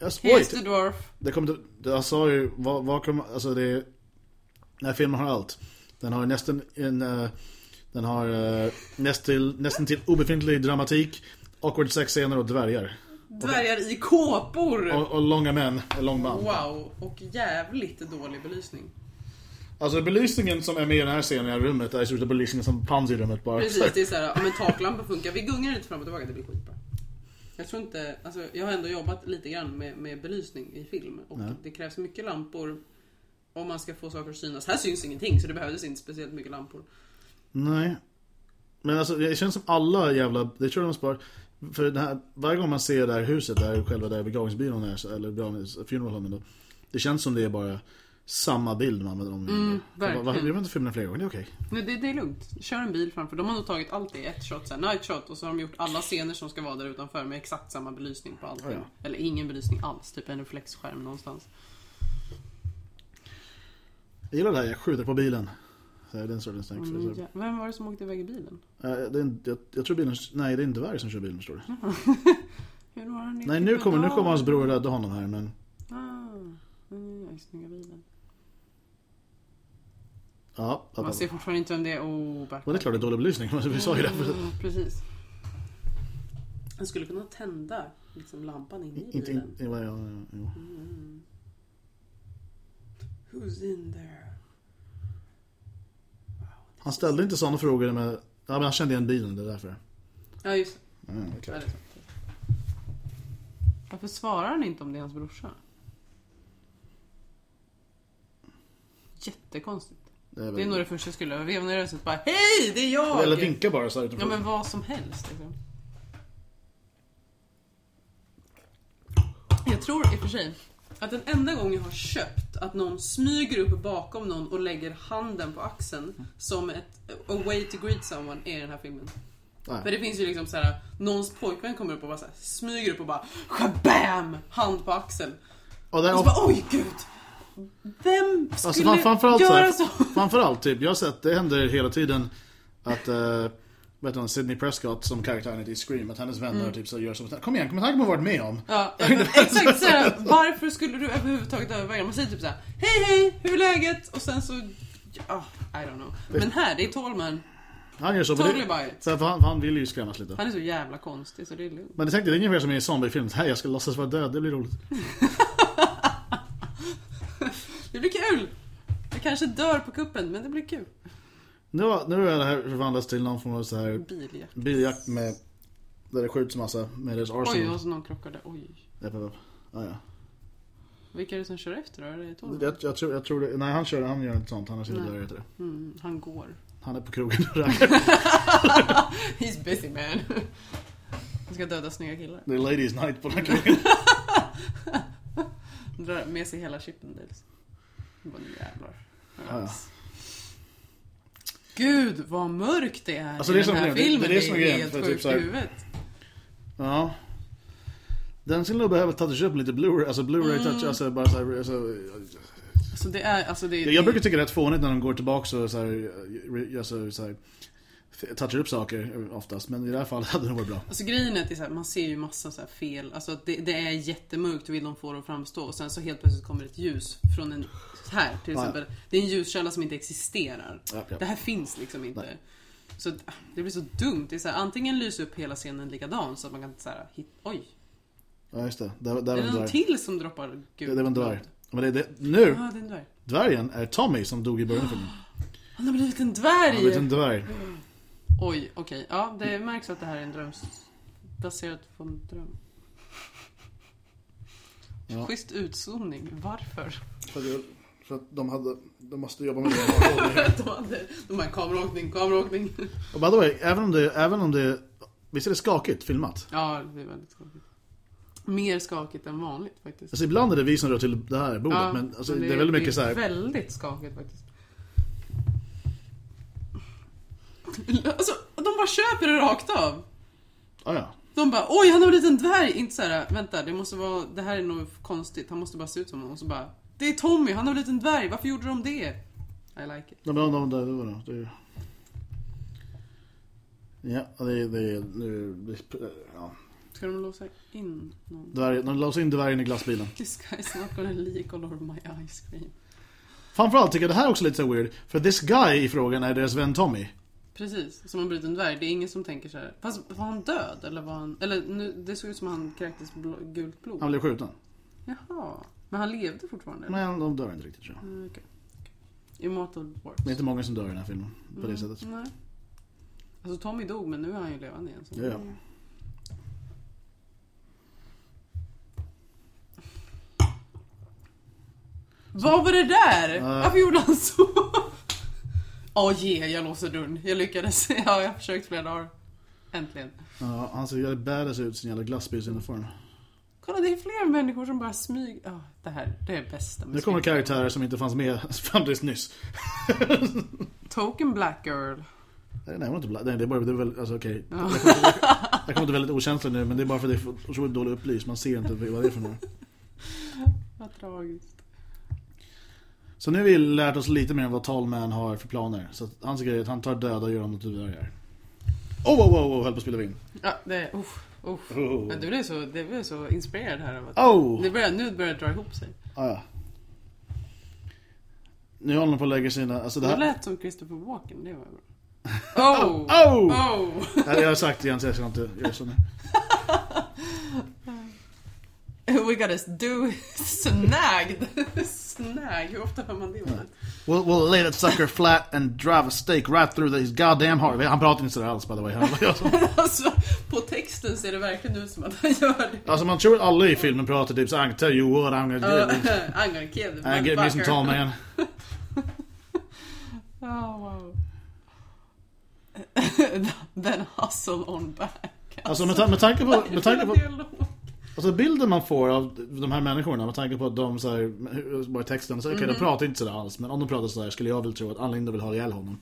Yes, wait. the dwarf. Det kommer jag sa ju, vad, vad kommer, alltså det är, den här filmen har allt. Den har nästan en, eh, den har uh, näst till, nästan till obefintlig dramatik, awkward sexscener och dvärgar. Dvärgar i kåpor! Och, och långa män, långband. Wow, och jävligt dålig belysning. Alltså belysningen som är med i den här scenen i det här rummet är i stort sett belysningen som fanns i rummet bara. Precis, det är såhär, ja men taklampan funkar. Vi gungar lite fram och tillbaka, det blir skitbra. Jag tror inte, alltså jag har ändå jobbat lite grann med, med belysning i film. Och Ja. det krävs mycket lampor om man ska få saker att synas. Här syns ingenting, så det behövdes inte speciellt mycket lampor. Nej. Men alltså det känns som alla jävla, det tror jag de spar. För den här, varje gång man ser det här huset där själva där begravningsbyrån är, eller begravnings, funeral då. Det känns som det är bara samma bild man använder om. Mm, Varför verkligen. vi har inte filmen den flera gånger? Det är okej. Nej, det, det är lugnt. Kör en bil framför. De har nog tagit allt i ett shot, såhär, night shot. Och så har de gjort alla scener som ska vara där utanför med exakt samma belysning på allting. Ja, ja. Eller ingen belysning alls, typ en reflexskärm någonstans. Jag gillar det här, jag skjuter på bilen. Den sortens tänk. Mm, ja. Vem var det som åkte iväg i bilen? Eh, det är en, jag, jag tror bilen, nej det är en dvärg som kör bilen förstår du. Hur var han Nej nu kommer, nu kommer hans bror rädda honom här men. Ah, mm, snygga bilen. Ja, ja, Man ja. ser fortfarande inte vem det är. Oh. Och det är klart det är dålig belysning, vi sa ju det. Mm, precis. Han skulle kunna tända liksom, lampan in i Inte, bilen. inte, ja, ja, ja. Mm. Who's in there? Han ställde inte sådana frågor med, ja men han kände igen bilen, det är därför. Ja, just Ja, det är det. klart. Ja, det är så. Varför svarar han inte om det är hans brorsa? Jättekonstigt. Det är Det är nog det första jag skulle göra. Veva i röstet bara Hej, det är jag! eller vinka bara så här. Ja men vad som helst liksom. Jag tror i och för sig att den enda gången jag har köpt att någon smyger upp bakom någon och lägger handen på axeln som ett a way to greet someone är i den här filmen. Nej. För det finns ju liksom så här, någons pojkvän kommer upp och bara så här, smyger upp och bara shabam! Hand på axeln. Och Och så bara oj gud! Vem skulle Alltså framförallt så, göra här, så? Framförallt typ, jag har sett, det händer hela tiden att uh, vet du, Sidney Prescott som karaktären i Scream, att hennes vänner Mm. typ så gör som Kom igen, kom ihåg vad man varit med om. Ja, men exakt såhär, varför skulle du överhuvudtaget överväga? Man säger typ såhär, hej hej, hur är läget? Och sen så, ja, I don't know. Men här, det är Tolman. Han gör så, Totally det, it. så att han, han vill ju skrämmas lite. Han är så jävla konstig så det är lugnt. Men det tänkte, det är ingen mer som är i zombiefilm. Hej, jag ska låtsas vara död, det blir roligt. Det blir kul! Jag kanske dör på kuppen, men det blir kul. Nu, nu är det här förvandlats till någon form av så här Biljakt. biljakt med, där det skjuts massa med deras Oj, arsenal. och så någon krockar där. Oj. Japp, japp, japp. Ja. Vilka är det som kör efter då? Är det Tolman? Jag, jag, tror, jag tror det, nej han kör, han gör inte sånt, han har Nej. där heter det. Mm, han går. Han är på krogen och raggar. He's busy man. Han ska döda snygga killar. Det är ladies night på den här krogen. Drar med sig hela Chippendales. Nu jävlar. Ja, ja. Gud vad mörkt det är Alltså, i det är den här grejen. Det- filmen. det är det som är helt för sjukt typ i huvudet. Ja. Den skulle nog behöva toucha upp lite Blu-ray, alltså Blu-ray touch, alltså bara så här, alltså, Alltså det är, alltså det jag, jag brukar tycka det är rätt fånigt när de går tillbaka och så här, re- alltså, så här, touchar upp saker oftast, men i det här fallet hade det varit bra. Alltså grejen är att här, man ser ju massa så fel. Alltså det, det är jättemörkt vill de få det att framstå och sen så helt plötsligt kommer ett ljus från en... Här till exempel. Det är en ljuskälla som inte existerar. Ja, ja. Det här finns liksom inte. Nej. Så att, det blir så dumt. Det är så här, antingen lyser upp hela scenen likadant så att man kan så här, hit, oj. Ja just det, där, där Är det någon till som droppar Det, gud? det var en dvärg. Men det, det, nu, Ja, det är dvärg. dvärgen är Tommy som dog i början av filmen. Han har blivit en Han dvärg! har blivit en dvärg. Oj, okej. Ja, det märks att det här är en dröm. Baserat på en dröm. Ja. Schysst utzoomning. Varför? För, att, de hade, de måste jobba med det. de hade de här kameraåkning, kameraåkning. Och by the way, även om det, även om det, visst är det skakigt filmat? Ja, det är väldigt skakigt. Mer skakigt än vanligt faktiskt. Alltså ibland är det vi som rör till det här bordet, Ja, men alltså, men det, är väldigt mycket det så här. är väldigt skakigt faktiskt. Alltså, de bara köper det rakt av. Ah, ja. De bara oj han har blivit en dvärg! Inte såhär, vänta det måste vara, det här är nog konstigt, han måste bara se ut som honom. Och så bara, det är Tommy, han har blivit en dvärg, varför gjorde de det? I like it. De, de, de, de, de, de, det, Ja, det, det, det, det ja. Ska de låsa in någon? Dvärg, de låser in dvärgen i glassbilen. This guy's not gonna leak all over my ice cream. Framförallt tycker jag det här också är lite så weird, för this guy i frågan är deras vän Tommy. Precis, som har blivit en dvärg. Det är ingen som tänker så här. Fast var han död? Eller var han... Eller nu, det såg ut som han kräktes gult blod. Han blev skjuten. Jaha. Men han levde fortfarande? eller? Men de dör inte riktigt tror jag. Mm, okej. Okej. Immortal Works. Det är inte många som dör i den här filmen, på det sättet. Nej. Alltså Tommy dog men nu är han ju levande igen. Så. Ja, ja. Vad var det där? Äh. Varför gjorde han så? Åh oh, yeah, jag låser dörren. Jag lyckades. Ja, jag har försökt flera dagar. Äntligen. Ja, han ser jävligt badass ut i sin jävla glassbilsuniform. Kolla, det är fler människor som bara smyger. Ja, det här, det är bästa Nu kommer karaktärer som inte fanns med fram tills nyss. Token Black Girl. Nej, nej, inte bla- nej, det är bara, det är väl, alltså okej. Ja. Jag kommer inte- väldigt okänslig nu, men det är bara för att det är otroligt dålig upplys. Man ser inte vad det är för något. Vad tragiskt. Så nu har vi lärt oss lite mer om vad Tallman har för planer. Så hans grej är att han tar döda och gör dem till dvärgar. Oh, wow, wow, wow, höll på att spela vin. Ja, det är... Uff. Oh. Men du blev så, det blev så inspirerad här av att... Oh! Det börjar, nu börjar det dra ihop sig. Ah, ja. Nu håller de på att lägga sina... Alltså det Det här... lät som Christopher Walken, det var bra. Oh! Oh! Oh! Nej, Jag har sagt det igen så jag ska inte göra så nu. We got us do snagged. Snag, hur ofta hör man det ordet? We'll, we'll lay that sucker flat and drive a stake right through his goddamn heart. Han pratar inte sådär alls by the way. Alltså, på texten ser det verkligen ut som att han gör det. Alltså man tror att alla i filmen pratar typ så I can tell you what I'm gonna do. I'm gonna kill the I get me some tall man. Oh, wow. Then hustle on back. Alltså med, ta- med tanke på, med tanke på. Alltså bilden man får av de här människorna med tanke på att de så här, bara texten, så, okay, de pratar inte sådär alls men om de pratar sådär skulle jag väl tro att Linde vill ha ihjäl honom.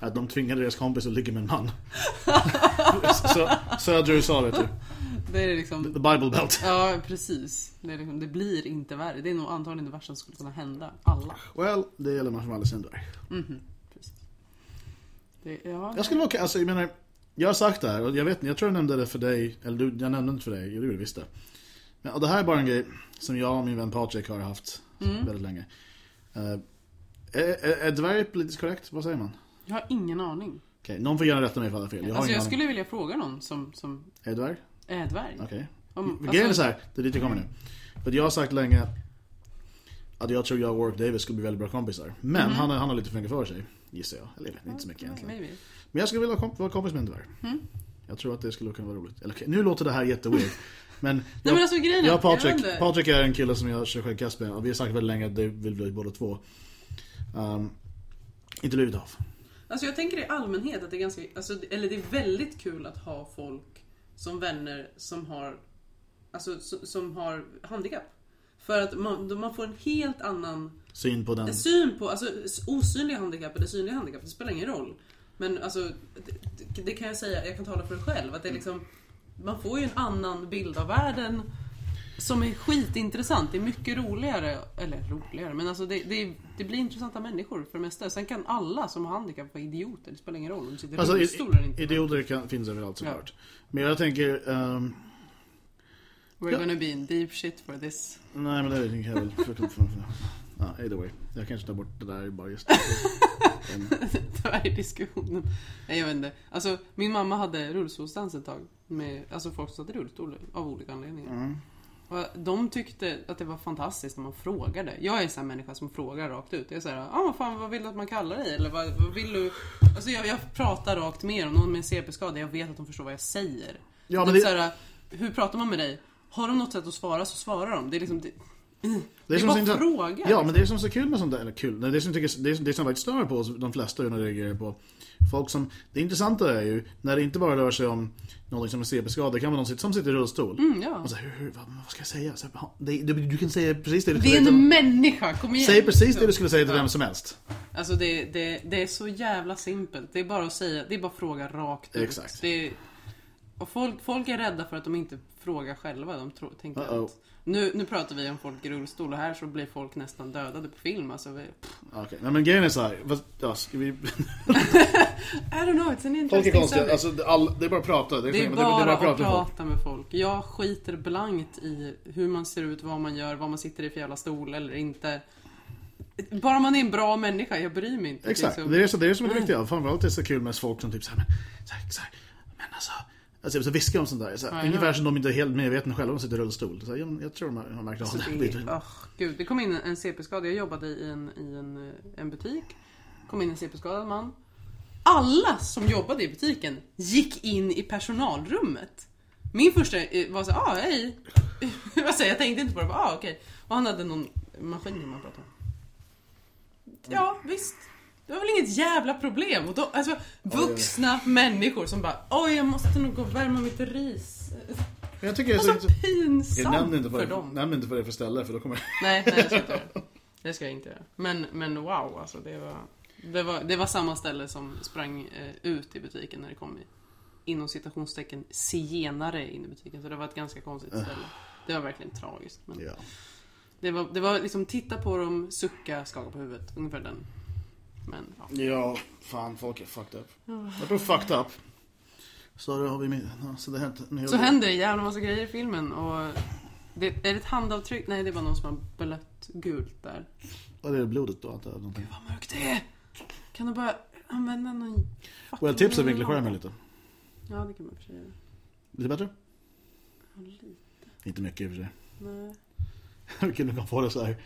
Att de tvingade deras kompis att ligga med en man. så, södra USA vet du. Det är liksom... The Bible Belt. Ja, precis. Det, är liksom, det blir inte värre. Det är nog antagligen det värsta som skulle kunna hända. Alla. Well, det gäller man. Mhm, precis. Det, ja, Jag skulle vara okej, alltså jag menar Jag har sagt det här och jag vet jag tror jag nämnde det för dig Eller du, jag nämnde det inte för dig, det gjorde visst det Men och det här är bara en grej Som jag och min vän Patrik har haft Mm. väldigt länge uh, är, är, är dvärg politiskt korrekt? Vad säger man? Jag har ingen aning. Okej, någon får gärna rätta mig ifall jag har fel Jag har alltså jag aning. skulle vilja fråga någon som, som Är dvärg? är dvärg. Okej Om- Grejen är alltså- så här, det är dit jag kommer nu För jag har sagt länge Att jag tror jag och Warwick Davis skulle bli väldigt bra kompisar Men han, har- han har lite för mycket för sig Gissar jag, eller jag vet inte så mycket egentligen Maybe. Men jag skulle vilja komp- vara kompis med en dvärg. Mm. Jag tror att det skulle kunna vara roligt. Eller okej, nu låter det här jätteweird. Men Nej jag, men alltså grejen jag och Patrik. Patrik är en kille som jag kör skäggkast med. Och vi har sagt väldigt länge att det vill vi båda två. Um, inte blivit av. Alltså jag tänker i allmänhet att det är ganska, alltså, eller det är väldigt kul att ha folk som vänner som har, alltså som, har handikapp. För att man, man får en helt annan Syn på den. en syn på, alltså osynliga handikapp eller synliga handikapp, det spelar ingen roll. Men alltså, det, det kan jag säga, jag kan tala för mig själv, att det är liksom, man får ju en annan bild av världen som är skitintressant. Det är mycket roligare, eller roligare, men alltså det, det, det blir intressanta människor för det mesta. Sen kan alla som har handikapp vara idioter, det spelar ingen roll om de sitter i Alltså, rullstol eller inte. Idioter kan, finns överallt såklart. Men jag tänker... ehm, We're Ja. gonna be in deep shit for this. nej men det tänker jag väl. Ja, either way. Jag kanske tar bort det där bara just. En- det här är diskussionen. Nej, jag vet inte. Alltså, min mamma hade rullstolsdans ett tag. Med, alltså folk som satt i rullstol av olika anledningar. Mm. Och de tyckte att det var fantastiskt när man frågade. Jag är en sån människa som frågar rakt ut. Jag säger, ah, vad fan vad vill du att man kallar dig? Eller vad, vad vill du? Alltså jag, jag pratar rakt med om någon med CP-skada. Jag vet att de förstår vad jag säger. Ja, det men är det, så här, hur pratar man med dig? har de något sätt att svara så svarar de. Det är liksom... Det, Det är, är som bara så frågor. Ja, men det är som så kul med sånt där, eller kul, det är som, tycker, det är, det är som faktiskt stör på oss, de flesta de reagerar på folk som, det intressanta är ju när det inte bara rör sig om någon som är CP-skadad, det kan vara någon som- sitter i rullstol. Mm, ja. Och så, hur, hur, vad, vad ska jag säga? Så, det, du, du kan säga precis det du Det är skulle en människa, kom igen. Säg precis det du skulle säga till Ja. vem som helst. Alltså det, det, det är så jävla simpelt. Det är bara att säga, det är bara att fråga rakt ut. Exakt. Det och folk, folk är rädda för att de inte frågar själva. De tror, tänker Uh-oh. att, nu, nu pratar vi om folk i rullstol och här så blir folk nästan dödade på film. Alltså, vi, Okej, nej men grejen är så här, vad, ja, ska vi... I don't know, it's an Folk är interesting konstiga, alltså det, all, det är bara att prata. Det är, Det är bara, det är bara att prata med folk. prata med folk. Jag skiter blankt i hur man ser ut, vad man gör, vad man sitter i för jävla stol eller inte. Bara man är en bra människa, jag bryr mig inte. Exakt, liksom. det är så det är som är det Mm. viktiga. Framförallt är det så kul med folk som typ såhär, men, så här, så här, men alltså, alltså så viskar om sånt där. Så här, Ja, ja. ungefär som de inte är helt medvetna själva om de sitter i rullstol. Så här, jag, jag tror de har, har märkt av det. det, åh, gud, det kom in en, CP-skadad. Jag jobbade i en, i en, eh, en butik. kom in en CP-skadad man. Alla som jobbade i butiken gick in i personalrummet. Min första eh, var så ah hej. Säger jag? Tänkte inte på det. Bara, Ah, okej. Och han hade någon maskin man pratade om. Ja, visst. Det var väl inget jävla problem. Och då, alltså, vuxna människor som bara Oj, jag måste nog gå och värma mitt ris. Jag tycker det är så... så Jag pinsamt nämner inte för för, dem. nämn inte för det för ställe för då kommer Nej, nej jag ska inte göra det. Det ska jag inte göra. Men, men wow, alltså det var, det var, det var samma ställe som sprang eh, ut i butiken när det kom i, inom citationstecken, zigenare in i butiken. Så det var ett ganska konstigt ställe. Det var verkligen tragiskt. Men Ja. det, var, det var liksom titta på dem, sucka, skaka på huvudet. Ungefär den. Men ja. ja, fan folk är fucked up. Jag tror fucked up. Så då har vi ja, Så det hänt Så händer det jävla massa grejer i filmen och det, är det ett handavtryck? Nej, det var någon som har blött gult där. Ja, det är blodet då antar jag. någonting. Vad mörkt det är! Kan du bara använda någon fucking Well, tips är lampa? vinkla skärmen lite. Ja, det kan man och för sig göra. Lite bättre? Ja, lite. Inte mycket i och för sig. Nej. Vilken du kan få det så här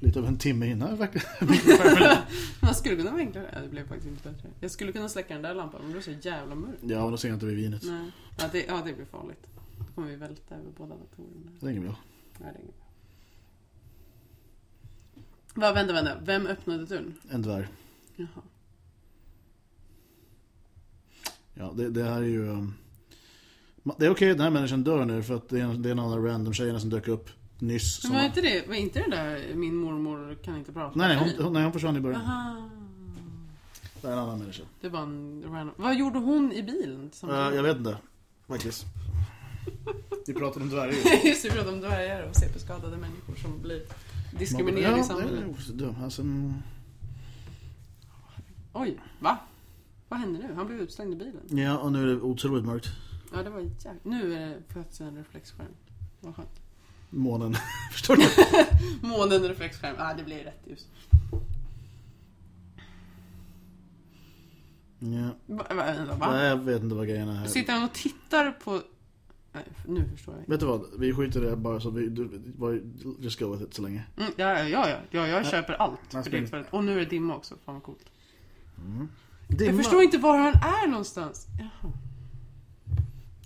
lite över en timme innan verkligen. Man skulle kunna vinkla det. Det blev faktiskt inte bättre. Jag skulle kunna släcka den där lampan, men det är så jävla mörkt. Ja, men då ser jag inte vid vinet. Nej. Ja, det, ja, det blir farligt. Då kommer vi välta över båda datorerna. Det är inget bra. Nej, det är inget bra. Va, vänta, vänta. Vem öppnade dörren? En dvärg. Jaha. Ja, det, det här är ju... um, Det är okej att den här människan dör nu för att det är, en- det är en de random tjejerna som dök upp nyss. Men var inte det, var inte det där min mormor kan inte prata? Nej, nej, hon, hon, nej, hon försvann i början. Aha. Det är en annan människa. Det var en random. Vad gjorde hon i bilen? Uh, jag vet inte. Faktiskt. Vi pratar om dvärgar. Just det, vi pratade om dvärgar och CP-skadade människor som blir diskriminerade i ja, samhället. det är dum. Alltså, mm, Oj, va? Vad hände nu? Han blev utslängd i bilen. ja, och nu är det otroligt mörkt. Ja, det var jävligt. Nu är det föds en reflexskärm. Vad skönt. Månen. Förstår du? Månen reflexskärm. Ja, ah, det blir rätt ljus. Ja. Va? va, va? Nej, jag vet inte vad grejen är här. Sitter han och tittar på... Nej, nu förstår jag. Vet du vad? Vi skiter i det bara så vi... Du, bara, just go with it så länge. Mm, ja, ja, ja, ja, ja, jag köper allt. För det, för, och nu är det dimma också. Fan vad coolt. Dimma, Jag förstår inte var han är någonstans. Jaha.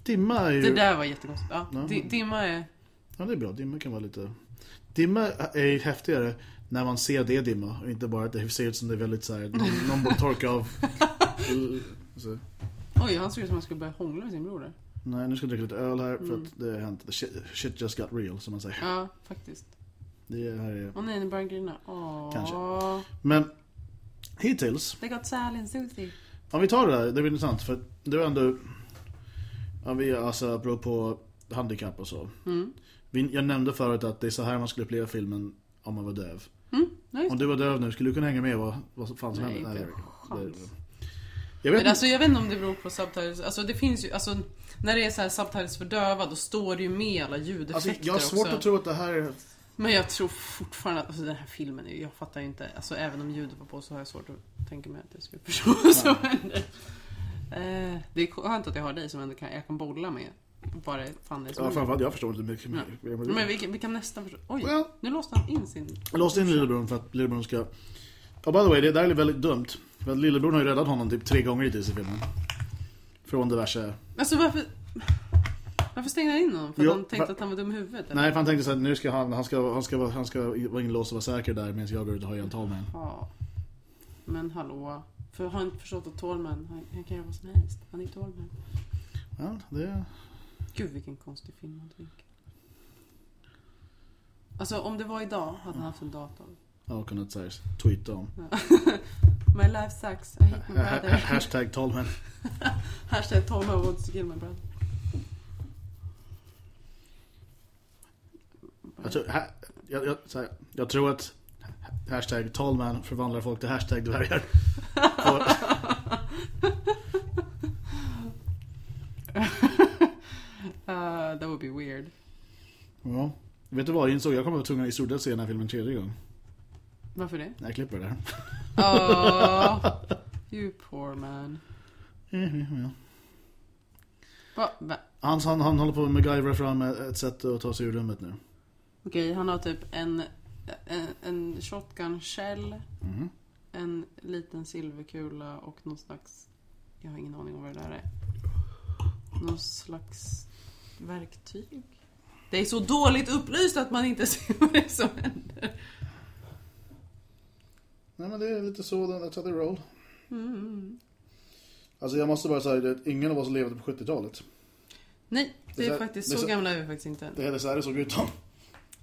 Dimma är ju... Det där var jättekonstigt. Ja, di- dimma är... Ja, det är bra. Dimma kan vara lite... Dimma är ju häftigare när man ser det dimma och inte bara att det ser ut som det är väldigt så här, någon, borde torka av. Så. Oj, han såg ut som han skulle börja hångla med sin bror där. Nej, nu ska jag dricka lite öl här för Mm. att det har hänt. The shit, shit just got real, som man säger. Ja, faktiskt. Det här är... Åh nej, nu börjar han grina. Åh. Kanske. Men hittills, They got Sally and Susie. om vi tar det där, det blir intressant för det är ändå... Ja, vi alltså beror på handikapp och så. Mm. Jag nämnde förut att det är så här man skulle uppleva filmen om man var döv. Mm, Om du var döv nu, skulle du kunna hänga med vad, vad fan som Nej, händer? inte Nej, det-. Jag vet Men alltså jag vet inte om det beror på subtitles. Alltså det finns ju, alltså när det är så här subtitles för döva då står det ju med alla ljudeffekter Alltså, jag har svårt också. att tro att det här är... Men jag tror fortfarande att alltså, den här filmen, är jag fattar ju inte. Alltså även om ljudet var på så har jag svårt att tänka mig att jag skulle förstå vad som händer. Eh, det är skönt att jag har dig som ändå kan, jag kan bolla med vad det fan är som Ja, framförallt jag förstår inte mycket mer. Men vi, kan- vi kan nästan förstå. Oj, Well. nu låste han in sin... Jag låste in lillebror för att lillebror ska... Ja, by the way, det där är väldigt dumt. För att lillebror har ju räddat honom typ tre gånger hittills i filmen. Från diverse... Alltså varför... Varför stängde han in honom? För att Jo, han tänkte för- att han var dum i huvudet? eller? Nej, för han tänkte så här, nu ska han, han ska, han ska, han ska vara inlåst och vara säker där medan jag går ut och har en Tallman. Ja. Men hallå. För har han inte förstått att Tallman, han, han kan göra vad som helst. Han är Tallman. Ja, det... Gud vilken konstig filmvinkel. Alltså om det var idag hade han haft en dator. Ja, kunnat så här, tweeta om. My life sucks, I hate my brother. Hashtag Tallman. Hashtag Tallman wants to kill my brother. Jag tror, ha, jag, jag, här, jag tror att hashtag Tallman förvandlar folk till hashtag dvärgar. Uh, that would be weird. ja. Vet du vad, jag insåg jag kommer vara tvungen att i stort sett se den här filmen en tredje gång. Varför det? Jag klipper det där. Oh, you poor man. Ja. Va, va? Han, han, han håller på att MacGyvera fram ett sätt att ta sig ur rummet nu. Okej, han har typ en, en, en shotgun shell, Mhm. en liten silverkula och någon slags... Jag har ingen aning om vad det där är. Någon slags verktyg? Det är så dåligt upplyst att man inte ser vad det är som händer. Nej men det är lite så, that's how they roll. Mm. Alltså jag måste bara säga att ingen av oss levde på 70-talet. Nej, det är Det är- faktiskt det är så så- gamla är vi faktiskt inte. Det är så här det såg ut då.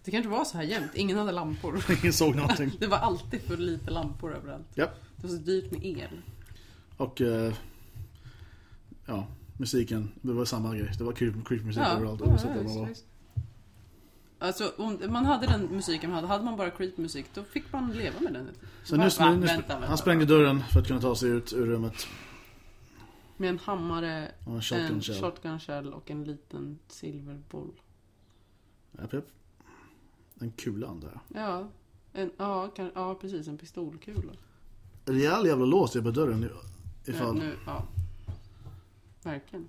Det kanske var så här jämt. Ingen hade lampor. Ingen såg någonting. Det var alltid för lite lampor överallt. Ja. Det var så dyrt med el. Och eh, ja, musiken, det var samma grej. Det var creep, creep musik överallt. ja, oavsett ja, var man var. Alltså om man hade den musiken man hade, hade man bara creep-musik då fick man leva med den. Så nu, Va? Nu, nu, Vänta, vänta, han sprängde dörren för att kunna ta sig ut ur rummet. Med en hammare, Och en shotgun en shell. shotgun shell och en liten silverboll. Japp, japp. En kula antar jag. Ja, en, ja, kan, ja precis. En pistolkula. Rejäl jävla lås i på dörren Nu, ifall. nu, ja. Verkligen.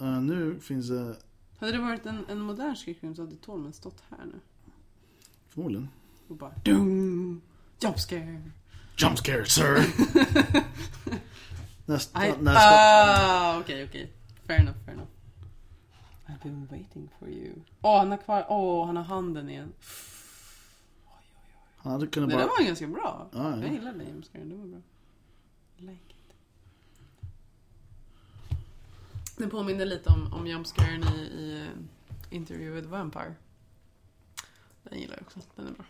Eh, nu finns det Hade det varit en, en modern skräckfilm så hade Tolmen stått här nu. förmodligen. Och bara Dum! Jump scare! Jump scare sir! nästa, I, nästa. ah, okej, okej. Fair enough, fair enough. I've been waiting for you. Åh, han har kvar, åh, han har handen igen. Han hade kunnat bara... det var ganska bra. Ja, ja. Jag gillade James Gunn, det var bra. Like it. Det påminner lite om, om jumpscaren i, i eh, Interview with Vampire. Den gillar jag också, den är bra.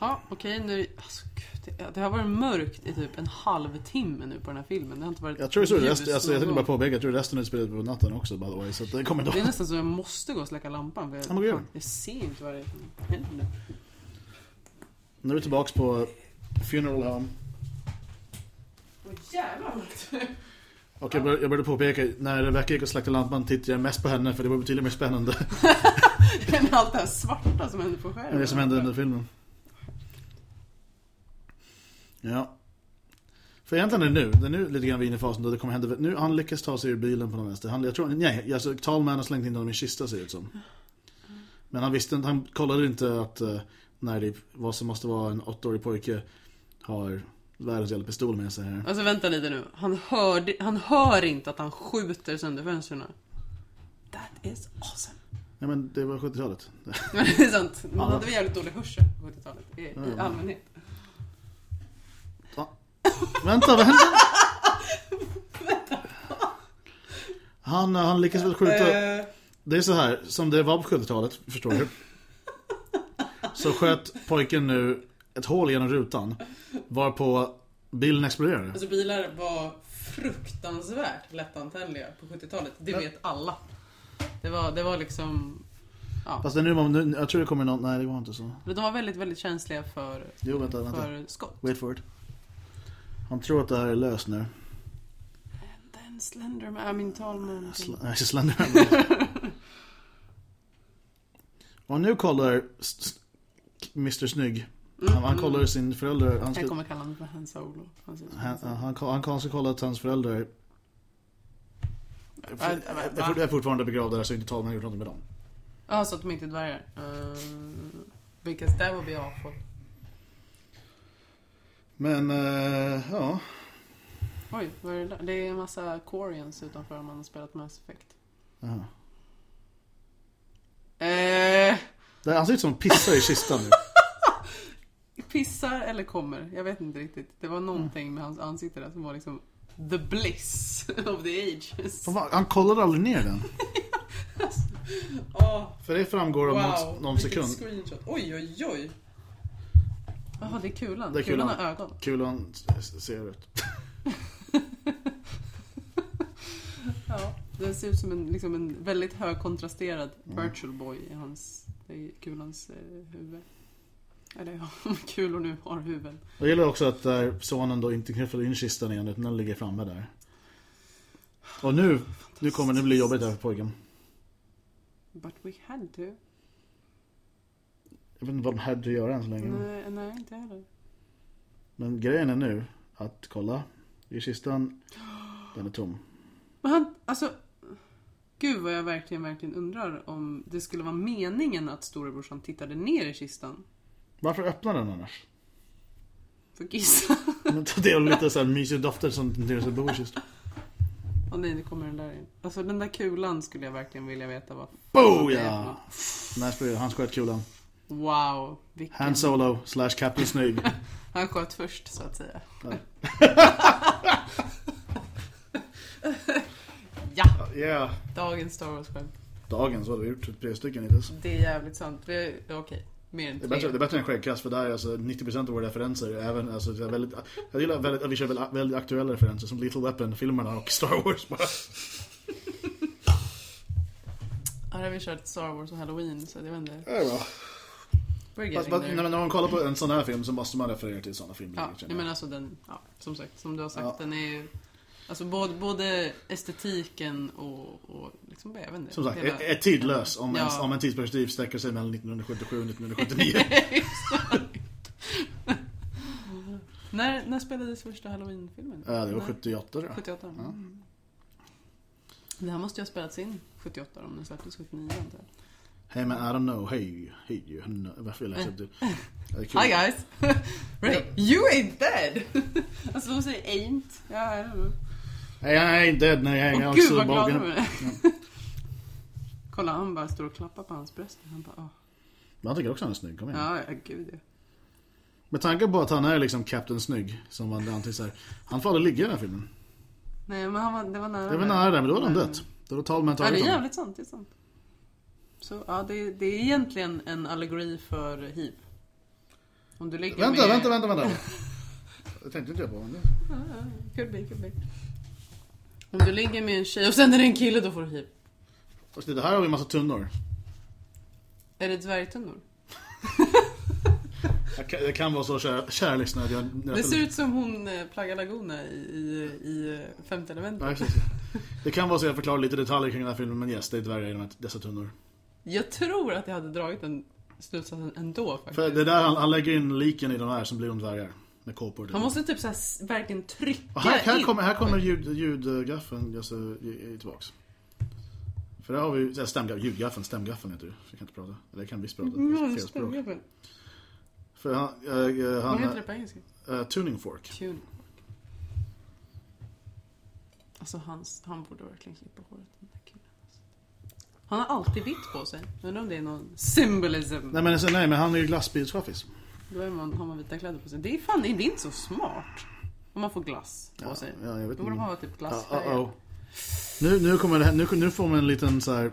Ja, okej nu... Alltså, gud, det, det har varit mörkt i typ en halvtimme nu på den här filmen. Det har inte varit Jag tror så resten, alltså, jag tänkte bara påpeka, jag tror resten är spelat på natten också by the way. Så det kommer då. Det är nästan så jag måste gå och släcka lampan. För jag, Ja, fan, jag ser inte vad det är nu. Är vi tillbaks på Funeral Home. Åh jävlar vad Och jag började, jag började påpeka, när Rebecca gick och släckte lampan tittade jag mest på henne för det var betydligt mer spännande än allt det här svarta som händer på skärmen. det som hände under filmen. Ja. För egentligen är det nu, det är nu lite grann vi är inne i fasen då det kommer hända, nu han lyckas ta sig ur bilen på något vänster. Han, jag tror, nej, alltså Tallman har slängt in honom i en kista ser det ut som. Men han visste inte, han kollade inte att uh, när det, vad som måste vara en åttaårig pojke har världens jävla pistol med sig här. Alltså vänta lite nu. Han hör, han hör inte att han skjuter sönder fönstren. That is awesome. Nej men det var 70-talet. Men det är sant. Man Ja. hade väl jävligt dålig hörsel på 70-talet. I, i Mm. allmänhet. Vänta, vad hände? Han, han lyckas väl skjuta... Eh, Det är så här, som det var på 70-talet, förstår du. Så sköt pojken nu ett hål genom rutan. Varpå bilen exploderade. alltså bilar var fruktansvärt lättantändliga på 70-talet. Det Ja. vet alla. Det var, det var liksom... Ja. Fast det är nu, man- nu, jag tror det kommer någon, nej det var inte så. De var väldigt, väldigt känsliga för, Jo vänta, vänta. för skott. Wait for it. Han tror att det här är löst nu. Den Slenderman, I mean Talman. Sl- nej, Slenderman. Och nu kollar s- s- Mr Snygg. Han, han kollar sin förälder. Han, Jag ska, kommer kalla honom för Han Solo. Han han, Han han, han, ska kolla att hans föräldrar Va- va- Jag va? är fortfarande begravda där så inte Talman gjort något med dem. Ja, så att de inte är dvärgar. Uh, because that would be awful. Men, eh, ja. Oj, vad är det där? Det är en massa Corians utanför om man har spelat Mass Effect. Jaha. Eh, Det han ser ut som pissar i kistan nu. pissar eller kommer, jag vet inte riktigt. Det var någonting med hans ansikte där som var liksom the bliss of the ages. Fan, Han kollade aldrig ner den. Åh, För det framgår om någon, någon vilket sekund. screenshot. Oj, oj, oj. Jaha, det är kulan. Det är kulan. kulan. har ögon. Kul han s- ser ut. Ja, det ser ut som en, liksom en väldigt högkontrasterad virtual boy i hans, i kulans eh, huvud. Eller ja, om kulor nu har huvuden. Jag gillar också att där sonen då inte knuffade in kistan igen utan den ligger framme där. Och nu, nu kommer det bli jobbigt här för pojken. But we had to. Jag vet inte vad de hade att göra än så länge. Nej, nej, inte heller. Men grejen är nu att kolla. I kistan, den är tom. Men han, alltså. Gud vad jag verkligen, verkligen undrar om det skulle vara meningen att storebrorsan tittade ner i kistan. Varför öppnar den annars? För gissa. Men ta del av lite så här mysiga dofter som tenderar sig i kistan. Åh nej, nu kommer den där in. Alltså den där kulan skulle jag verkligen vilja veta vad Bo det är ja! Play. Han sköt kulan. Wow, vilken... Han Solo slash Captain Snygg. Han sköt först så att säga. Ja. ja, Yeah. dagens Star Wars-skämt. Dagens, vad har vi gjort? Tre stycken hittills. Det är jävligt sant. Vi Okej, mer än Det är, tre. bättre, det är bättre än skäggkast för där är alltså 90% av våra referenser även, alltså, det är väldigt, Jag gillar väldigt, att vi kör väldigt, väldigt aktuella referenser som Little Weapon-filmerna och Star Wars bara. Här har vi kört Star Wars och Halloween så. Det är bra. We're Fast, there. när, när man kollar på en sån här film så måste man referera till såna filmer. Ja, men alltså den, ja, som sagt, som du har sagt, Ja. den är ju Alltså både, både estetiken och, och liksom, jag vet inte. Som sagt, hela- är, är tidlös om, Ja. en, om en tidsperspektiv sträcker sig mellan 1977 och 1979. när, när spelades första Halloween-filmen? Ja, det var När? 78 tror jag. 78. Mm. Det här måste ju ha spelats in 78 om den släpptes 79 antar jag. Hey man, I don't know. Hey, hey, you. no, Varför jag läsa upp det? Hi guys! Ray, you ain't dead! alltså de säger ain't. Ja, I don't know. Hey, I ain't dead. Nej, jag är gud också vad glad de är. Kolla han bara står och klappar på hans bröst. Han bara, åh. Men han tycker också han är snygg. Kom igen. Ja, ja gud ja. Med tanke på att han är liksom Captain Snygg, som man alltid säger. Han får aldrig ligga i den här filmen. Nej men han var, det var nära. Det var nära där, men då hade han dött. Då var Talman Ja, det är jävligt sant. Det är sant. Så ja, det, det är egentligen en allegori för hiv. Om du ligger Vänta, med... vänta, vänta, vänta. Det tänkte inte jag på. men Ja, ja, could be, could be. Om du ligger med en tjej och sen är det en kille, då får du hiv. Fast det här har vi en massa tunnor. Är det dvärgtunnor? Det kan- Det kan vara så, kära, kära lyssnare. att Jag, Det ser ut som hon Plaga Laguna i, i, i Femte elementet. Precis. Det kan vara så jag förklarar lite detaljer kring den här filmen, men yes, det är dvärgar i dessa tunnor. Jag tror att jag hade dragit den slutsatsen ändå faktiskt. För det är där han, han lägger in liken i de här som blir de dvärgar. Med kåpor. Han måste typ så här, s- verkligen trycka Och här, här in. kommer, här kommer ljud, ljudgaffeln alltså, tillbaks. För där har vi så här, ljudgaffeln, stämgaffeln heter det. Jag kan inte prata. Eller jag kan visst prata. Mm, Fel språk. För han, äh, äh, Vad han heter det på engelska? äh, tuning fork. Tune. Alltså hans, han borde verkligen klippa håret. Den där killen, alltså. Han har alltid vitt på sig. Undrar om det är någon symbolism. Nej men, alltså, nej, men han är ju glassbilschaffis. Då är man, har man vita kläder på sig. Det är fan det är inte så smart. Om man får glass på Ja, sig. ja, jag vet Då borde man ha typ Ja, glassfärg. uh-oh. Nu, nu, kommer det, här- nu, nu får man en liten så här.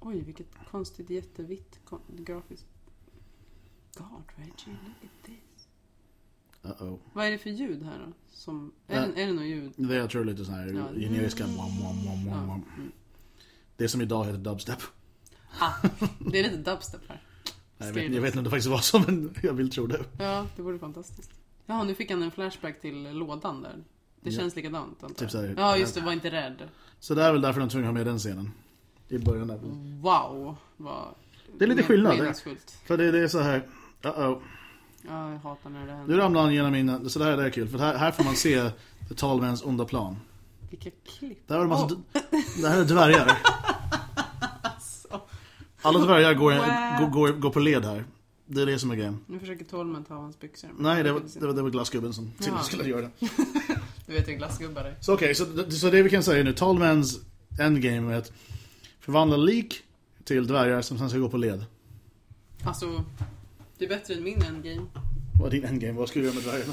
Oj, vilket konstigt jättevitt kon- grafiskt. God, Reggie, look at this. Uh-oh. Vad är det för ljud här då? Som, är, Ja. det, är det något ljud? Det jag tror lite så här Ja. generiska. Wam, wam, wam, wam, Ja. wam. Mm. Det som idag heter dubstep. Ah, det är lite dubstep här. Nej, jag, vet, det. jag vet inte om det faktiskt var så men jag vill tro det. Ja, det vore fantastiskt. Jaha, nu fick han en flashback till lådan där. Det Ja. känns likadant antar Typ jag. så här- Ja, just det. Var inte rädd. Så det är väl därför de tvungna att ha med den scenen. I början där. Wow, vad Det är lite skillnad. meningsfullt. För det, det är så här. Uh-oh. Ja, jag hatar när det Nu händer. ramlar han genom mina... Så det här är kul. För här, här får man se The Tallmans onda plan. Vilka klipp. Det här, en massa, Åh. det här är dvärgar. Alla dvärgar går, går, går, går på led här. Det är det som är grejen. Nu försöker Tolman ta av hans byxor. Nej, det var, det var, det var glassgubben som till skulle göra det. Du vet hur glassgubbar är. Så okej, så, så det vi kan säga nu, Tallmans endgame är att förvandla lik till dvärgar som sen ska gå på led. Alltså, det är bättre än min endgame. Vad är din endgame? Vad ska du göra med dvärgarna?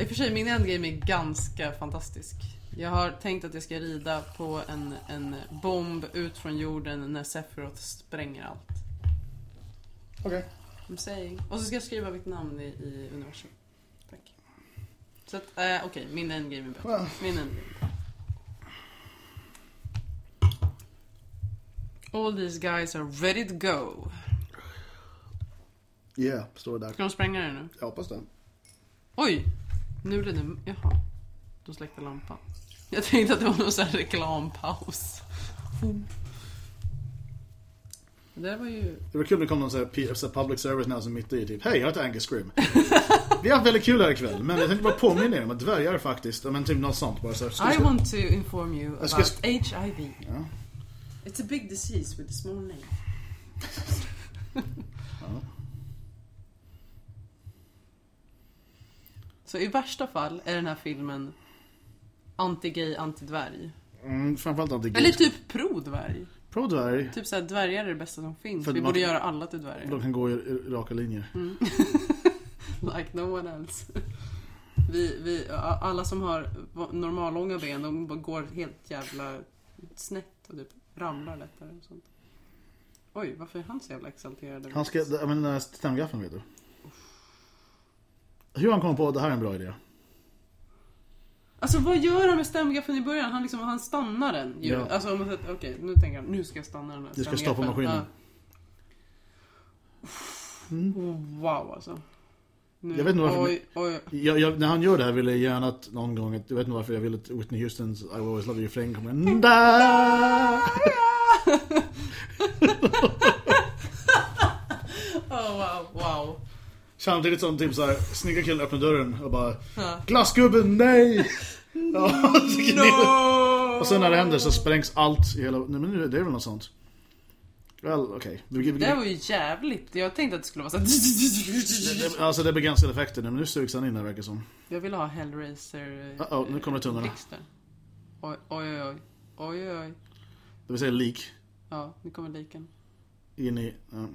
I och för sig, min endgame är ganska fantastisk. Jag har tänkt att jag ska rida på en, en bomb ut från jorden när Sephiroth spränger allt. Okej. I'm saying. Och så ska jag skriva mitt namn i, i universum. Tack. Så att, eh, okej, min endgame är bättre. Well. Min endgame. All these guys are ready to go. Yeah, står det där. Ska de spränga det nu? Jag hoppas det. Oj! Nu blev det... Jaha. De släckte lampan. Jag tänkte att det var någon sån här reklampaus. Det där var ju... Det var kul om det kom någon sån här public service now som mitt i typ Hej, jag heter Angus Scrim. Vi har haft väldigt kul här ikväll, men jag tänkte bara påminna er om att dvärgar faktiskt, ja, men typ något sånt bara så här, I want to inform you ska about sk- HIV. Ja. It's a big disease with a small name. Så i värsta fall är den här filmen anti-gay, anti-dvärg. Mm, framförallt är Eller typ pro-dvärg. Pro-dvärg, Typ såhär, dvärgar är det bästa som finns. För Vi man- borde göra alla till dvärgar. de kan gå i raka linjer. Like no one else. Vi, vi, alla som har normallånga ben, de går helt jävla snett och typ ramlar lättare och sånt. Oj, varför är han så jävla exalterad? Han ska, men den där stämgaffeln vet du. Hur han kom på att det här är en bra idé? Alltså vad gör han med stämgaffeln i början? Han, liksom, han stannar den ju. Ja. Alltså om man säger, okej nu tänker han, nu ska jag stanna den här Du ska stoppa maskinen. Ja. Oh, Wow alltså. Nu, Jag vet inte varför- Oj, oj. Jag, jag, när han gör det här ville jag gärna att någon gång, att, jag vet inte varför jag ville att Whitney Houstons I always love you refräng kommer! Oh, wow, wow. Samtidigt som typ såhär, snygga killen öppnar dörren och bara Ja. Glassgubben, nej! Ja, så No! Och sen när det händer så sprängs allt i hela... Nej men nu- det är väl något sånt. Väl, okej. Vi- Det här var ju jävligt. Jag tänkte att det skulle vara så Det- här... det- Alltså det är begränsade effekter nu, men nu sugs han in här verkar som. Jag vill ha Hellraiser... eh, Uh-oh, nu kommer tunnorna. blixtar. Oj, oj, oj. Oj, oj, oj. Det vill säga lik. Ja, nu kommer liken. In i... Ja.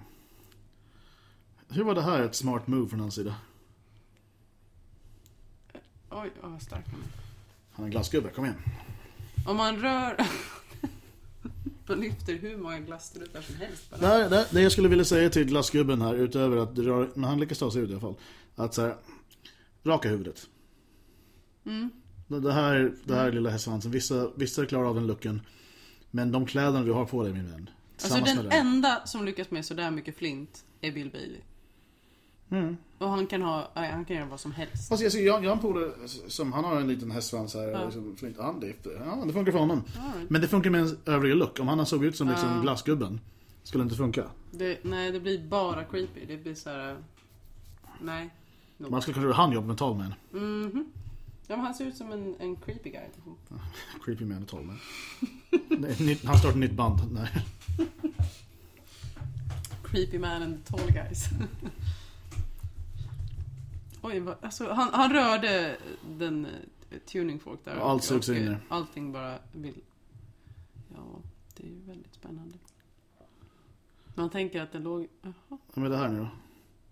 Hur var det här ett smart move från hans sida? Oj, oh, vad stark han är. Han är en glassgubbe, kom igen. Om man rör... man lyfter hur många glasstrutar som helst bara. Det, det, det jag skulle vilja säga till glassgubben här, utöver att rör, men han lyckas ta sig ut i alla fall. Att så här, raka huvudet. Mm. Det, här, det här lilla hästsvansen, vissa, vissa klarar av den looken. Men de kläderna du har på dig min vän. Alltså den. enda som lyckas med sådär mycket flint är Bill Bailey. Mm. Och han kan ha, nej, han kan göra vad som helst. Jag, ser- jag, jag har en polare som, han har en liten hästsvans här. Ja. Liksom, flint. han, det, ja, det funkar för honom. Right. Men det funkar med en övriga look. Om han såg ut som liksom Ja. glassgubben. Skulle det inte funka. Det, nej, det blir bara creepy. Det blir så här. Nej. No. Man skulle kunna göra han jobb med Tallman. Mhm. Ja, men han ser ut som en, en creepy guy. Creepy man och nytt- han startar ett nytt band. Nej. Creepy man and tall guys. Oj, vad, alltså, han, han rörde den eh, tuning fork där. Allt sugs in. Allting bara vill... Ja, det är ju väldigt spännande. Man tänker att det låg... Jaha, Vad är det här nu då?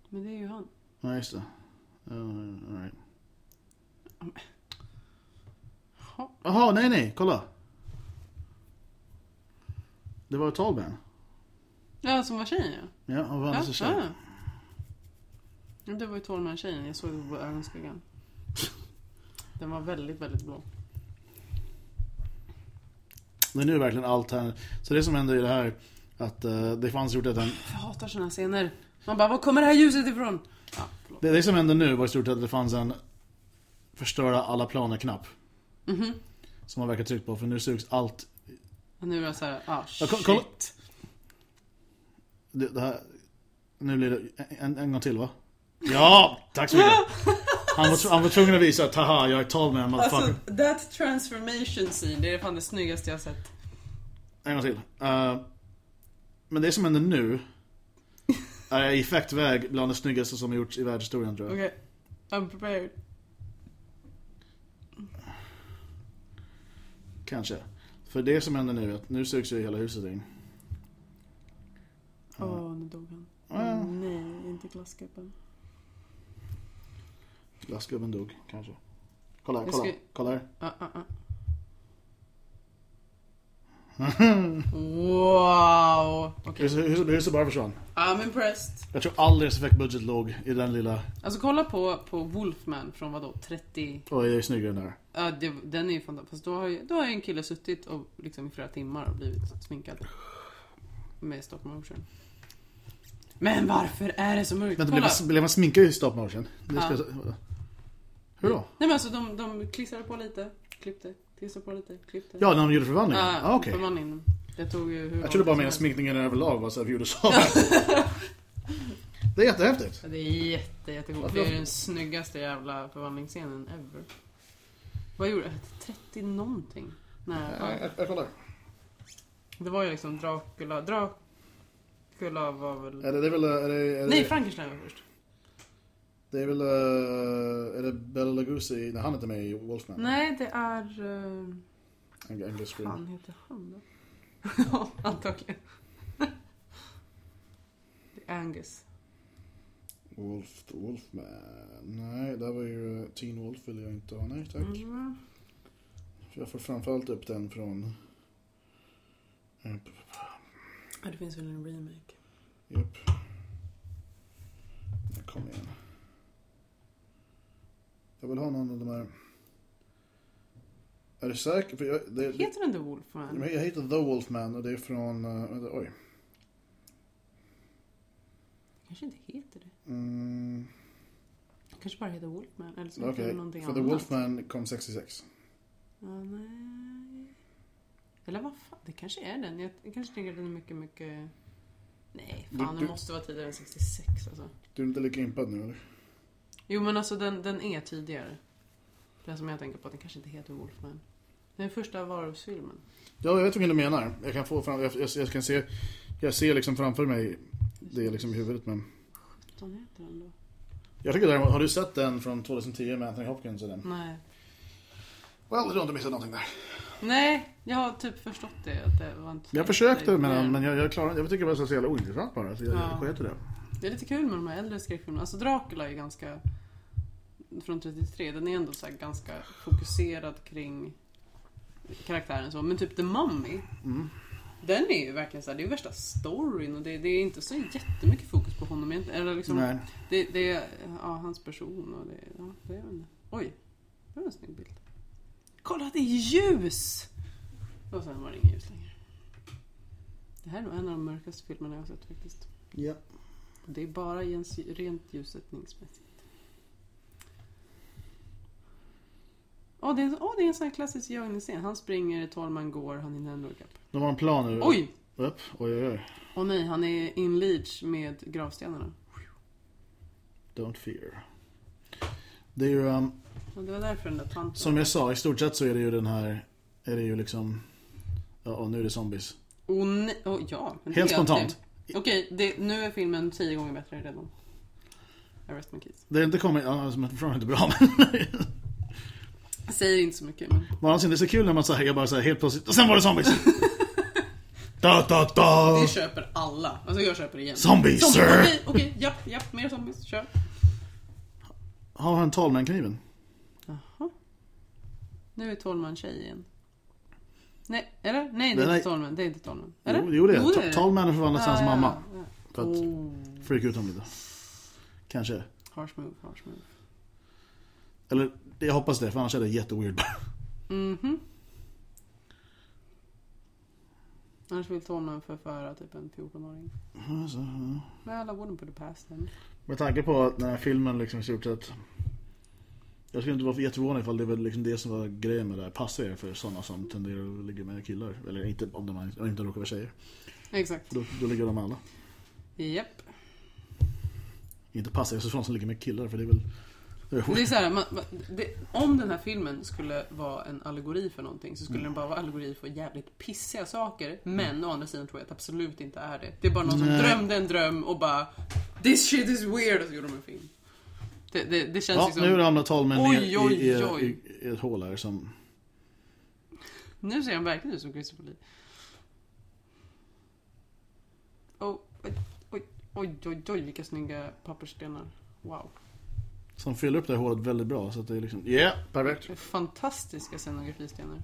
men det är ju han. Ja, just det. Uh, all right. Jaha. Nej nej, kolla. Det var Tallman. Ja, som var tjejen ja. Ja, han var Ja, ja. Det var ju Tolman-tjejen. Jag såg det på ögonskuggan. Den var väldigt, väldigt blå. Men nu är verkligen allt här. Så det som händer i det här, att uh, det fanns gjort att den, Jag hatar såna scener. Man bara, var kommer det här ljuset ifrån? Ja, förlåt. det, det som hände nu var i stort sett att det fanns en förstöra alla planer-knapp. Mhm. Som man verkar tryckt på, för nu sugs allt. Och nu är det såhär, ah Ja, ko- shit. kolla. Det, det här, nu blir det en, en gång till va? Ja, tack så mycket. Han var, han var tvungen att visa att haha, jag är Tallman, motherfucker. Alltså, that transformation scene, det är fan det snyggaste jag har sett. En gång till. Eh, men det som händer nu är i effektväg bland det snyggaste som har gjorts i världshistorien tror jag. Okej. I'm prepared. Kanske. För det som händer nu är att nu sugs ju hela huset in. Åh, nu dog han. Åh, nej, inte glassgubben. Glassgubben dog, kanske. Kolla här, kolla. ska- Kolla här. Ah, ah, ah. wow! Okej. Huset, huset, huset bara försvann. I'm impressed. Jag tror aldrig effektbudget låg i den lilla... Alltså kolla på, på Wolfman från vadå? 30... Oj, jag är snyggare än där. Ja, det, den är ju fantastisk. Fast då har ju, då har ju en kille suttit och liksom i flera timmar och blivit sminkad. Med stop motion. Men varför är det så mörkt? Vänta, blev Kolla! man, blev man sminkad i stop motion? Det ska Ja. Hur då? Nej men alltså de, de klistrade på lite, klippte, klistrade på lite, klippte. Ja, när de gjorde förvandlingen? Ja, ah, okej. förvandlingen. Det tog ju hur Jag trodde bara helst. sminkningen överlag var så här vi gjorde så. det är jättehäftigt. Ja, det är jätte, jättegott. Det är den snyggaste jävla förvandlingsscenen ever. Vad gjorde jag? 30 någonting? Nej, ja. Jag, jag kollar. Det var ju liksom Dracula. Dracula var väl... Är det, det är väl... Är det, är Nej, det, Frankenstein var först. Det är väl... eh, Är det Bela Lugosi? Nej, han är inte med i Wolfman. Nej, det är... Uh, Angus vad Scream. fan heter han då? ja, antagligen. det är Angus. Wolf, Wolfman. Nej, det var ju eh, Teen Wolf vill jag inte ha. Nej, tack. Mm. Jag får framförallt upp den från... eh, Ja, det finns väl en remake. Japp. Ja, Kom igen. Jag vill ha någon av de här... Är du säker? För jag, det, det, Heter den The Wolfman? jag heter The Wolfman och det är från... Vänta, oj. kanske inte heter det. Mm, kanske bara heter Wolfman. Eller så heter det någonting för annat. The Wolfman kom 66. Ja, nej. Eller vad fan, det kanske är den. Jag jag kanske tänker att den är mycket, mycket... Nej, fan Du- den du- måste vara tidigare än 66 alltså. Du är inte lika impad nu eller? Jo men alltså den, den är tidigare. Den som jag tänker på, den kanske inte heter Wolfman. Den första varulvsfilmen. Ja, jag vet vad du menar. Jag kan få fram... Jag, jag, jag kan se... Jag ser liksom framför mig det liksom i huvudet men... 17 heter den då? Jag tycker däremot, har du sett den från 2010 med Anthony Hopkins den? Nej. Well, du har inte missat någonting där. Nej, jag har typ förstått det. Att det var inte Jag försökte den, men jag, jag klarade Jag tycker det var så jävla ointressant bara. Så jag, Ja. sket det. Det är lite kul med de här äldre skräckfilmerna. Alltså Dracula är ganska... Från 33, den är ändå så ganska fokuserad kring karaktären så. Men typ The Mummy. Mm. Den är ju verkligen så här, det är ju värsta storyn och det, det är inte så jättemycket fokus på honom egentligen. Eller liksom, Nej. det, det är ja, hans person och det, ja, det är väl- Oj, det var en snygg bild. Kolla, det är ljus! Och sen var det inget ljus längre. Det här är nog en av de mörkaste filmerna jag har sett faktiskt. Ja. Det är bara gens, rent ljussättningsmässigt. Åh, det, är, åh, det är en sån här klassisk jagningsscen. Han springer, Tolman går, han är Nintendo Cup. De har en plan nu. Oj! Upp. Oj, oj, oj. Åh nej, han är in leech med gravstenarna. Don't fear. Det är ju, um, det var därför den där tanten... som jag sa, i stort sett så är det ju den här, är det ju liksom, ja, och nu är det zombies. Åh nej, åh, ja. Helt spontant. Okej, det, nu är filmen tio gånger bättre redan. Arrest my kids. Det är inte kommit, ja, alltså, men fortfarande inte bra men. Säger inte så mycket, men... Å andra sidan, det är så kul när man säger bara så här helt plötsligt, och sen var det zombies! da, da, da. Det köper alla. Alltså jag köper det igen. Zombies, Zombies, sir! Okej, okej, japp, japp, mer zombies, kör. Har han talmankniven? Jaha. Nu är Tolman tjej igen. Nej, eller? Nej, det är Nej, inte Tolman. Det är inte Tolman. Eller? Jo, jo det är Jo, det. Talmannen förvandlas till hans Ja, ja, mamma. ja. För att Oh. freaka ut honom lite. Kanske. Harsh move, harsh move. Eller, jag hoppas det, för annars är det jätteweird. Mhm. Annars vill Tolman förföra typ en 14-åring. Well, I wouldn't put it past them. Med tanke på att den här filmen liksom i stort sett Jag skulle inte vara jätteförvånad ifall det var liksom det som var grejen med det här Passa er för sådana som tenderar att ligga med killar Eller inte om de om inte råkar vara tjejer Exakt. Då, då ligger de med alla Japp. Inte passa er så sådana som ligger med killar för det är väl det är så här, man, det, om den här filmen skulle vara en allegori för någonting så skulle den bara vara allegori för jävligt pissiga saker. Men å andra sidan tror jag att det absolut inte är det. Det är bara någon som Nej. drömde en dröm och bara This shit is weird och så gjorde de en film. Det, det, det känns Ja, liksom... nu ramlar Tolmen ner Oj, oj, i, oj. i, i ett hål här som... Nu ser han verkligen ut som Christopher Lee. Oh, oj, oj, oj, oj, oj, vilka snygga pappersstenar. Wow. Som fyller upp det här hålet väldigt bra. Så att det är liksom... Yeah, perfekt. Fantastiska scenografistenar.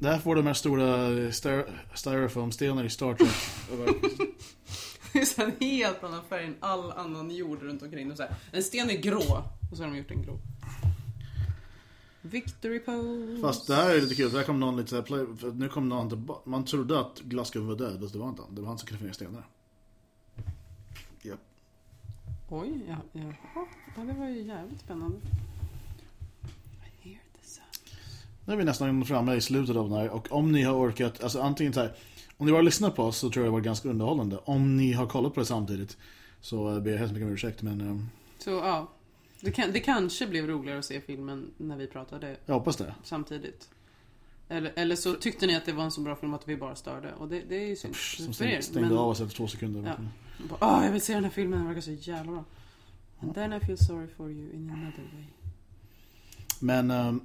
Där får de här stora styro- styrofoamstenar i Star Trek. Det är så en helt annan färg än all annan jord runt omkring. Här, en sten är grå och så har de gjort en grå. Victory pose. Fast det här är lite kul, för där kom någon lite så här play, nu kom någon tillbaka. Man trodde att Glasgow var död, fast det var inte han. Det var han som kunde finna stenar. Japp. Oj, ja, ja. ja, det var ju jävligt spännande. Nu är vi nästan framme i slutet av den här och om ni har orkat, alltså antingen så här, om ni bara lyssnat på oss så tror jag det var ganska underhållande. Om ni har kollat på det samtidigt så ber jag hemskt mycket om ursäkt men eh, Så ja, det, kan, det kanske blev roligare att se filmen när vi pratade jag hoppas det. samtidigt. Eller, eller så tyckte ni att det var en så bra film att vi bara störde. Och det, det är ju synd Som för er. stängde Men, av oss efter två sekunder. Ja. verkligen. bara, Åh, jag vill se den här filmen, den verkar så jävla bra. And then I feel sorry for you in another way. Men ehm,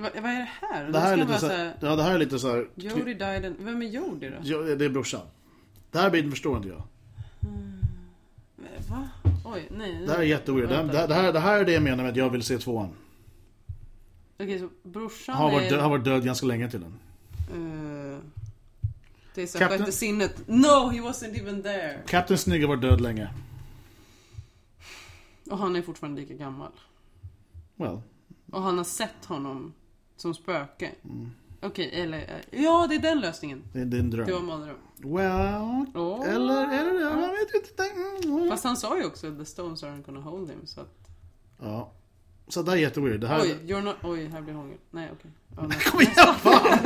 Va, vad är det här? det här är lite vara så så här, ja, det här är lite så här, Jodie died and... Vem är Jodie då? Ja, det är brorsan. Det här biten förstår inte jag. Va? Oj, nej. Det här är jätteweird. Det, här- det, här- det, här, det här är det jag menar med att jag vill se tvåan. Okej, så brorsan har varit, är... död, har varit död ganska länge till den. Eh, det är så Captain- sjätte sinnet. No, he wasn't even there. Captain Snygg har varit död länge. Och han är fortfarande lika gammal. Well, Och han har sett honom som spöke. Mm. Okej, eller... eh, Ja, det är den lösningen. det, är en dröm. Det var mardröm. Well, Åh. eller är det det? Jag vet inte. Mm. Fast han sa ju också the stones aren't gonna hold him. Så att... Ja. Så det är jätteweird. Det här... Oj, you're not... Oj, här blir hångel. Nej, okej. Ja, nej. Kom igen, fan!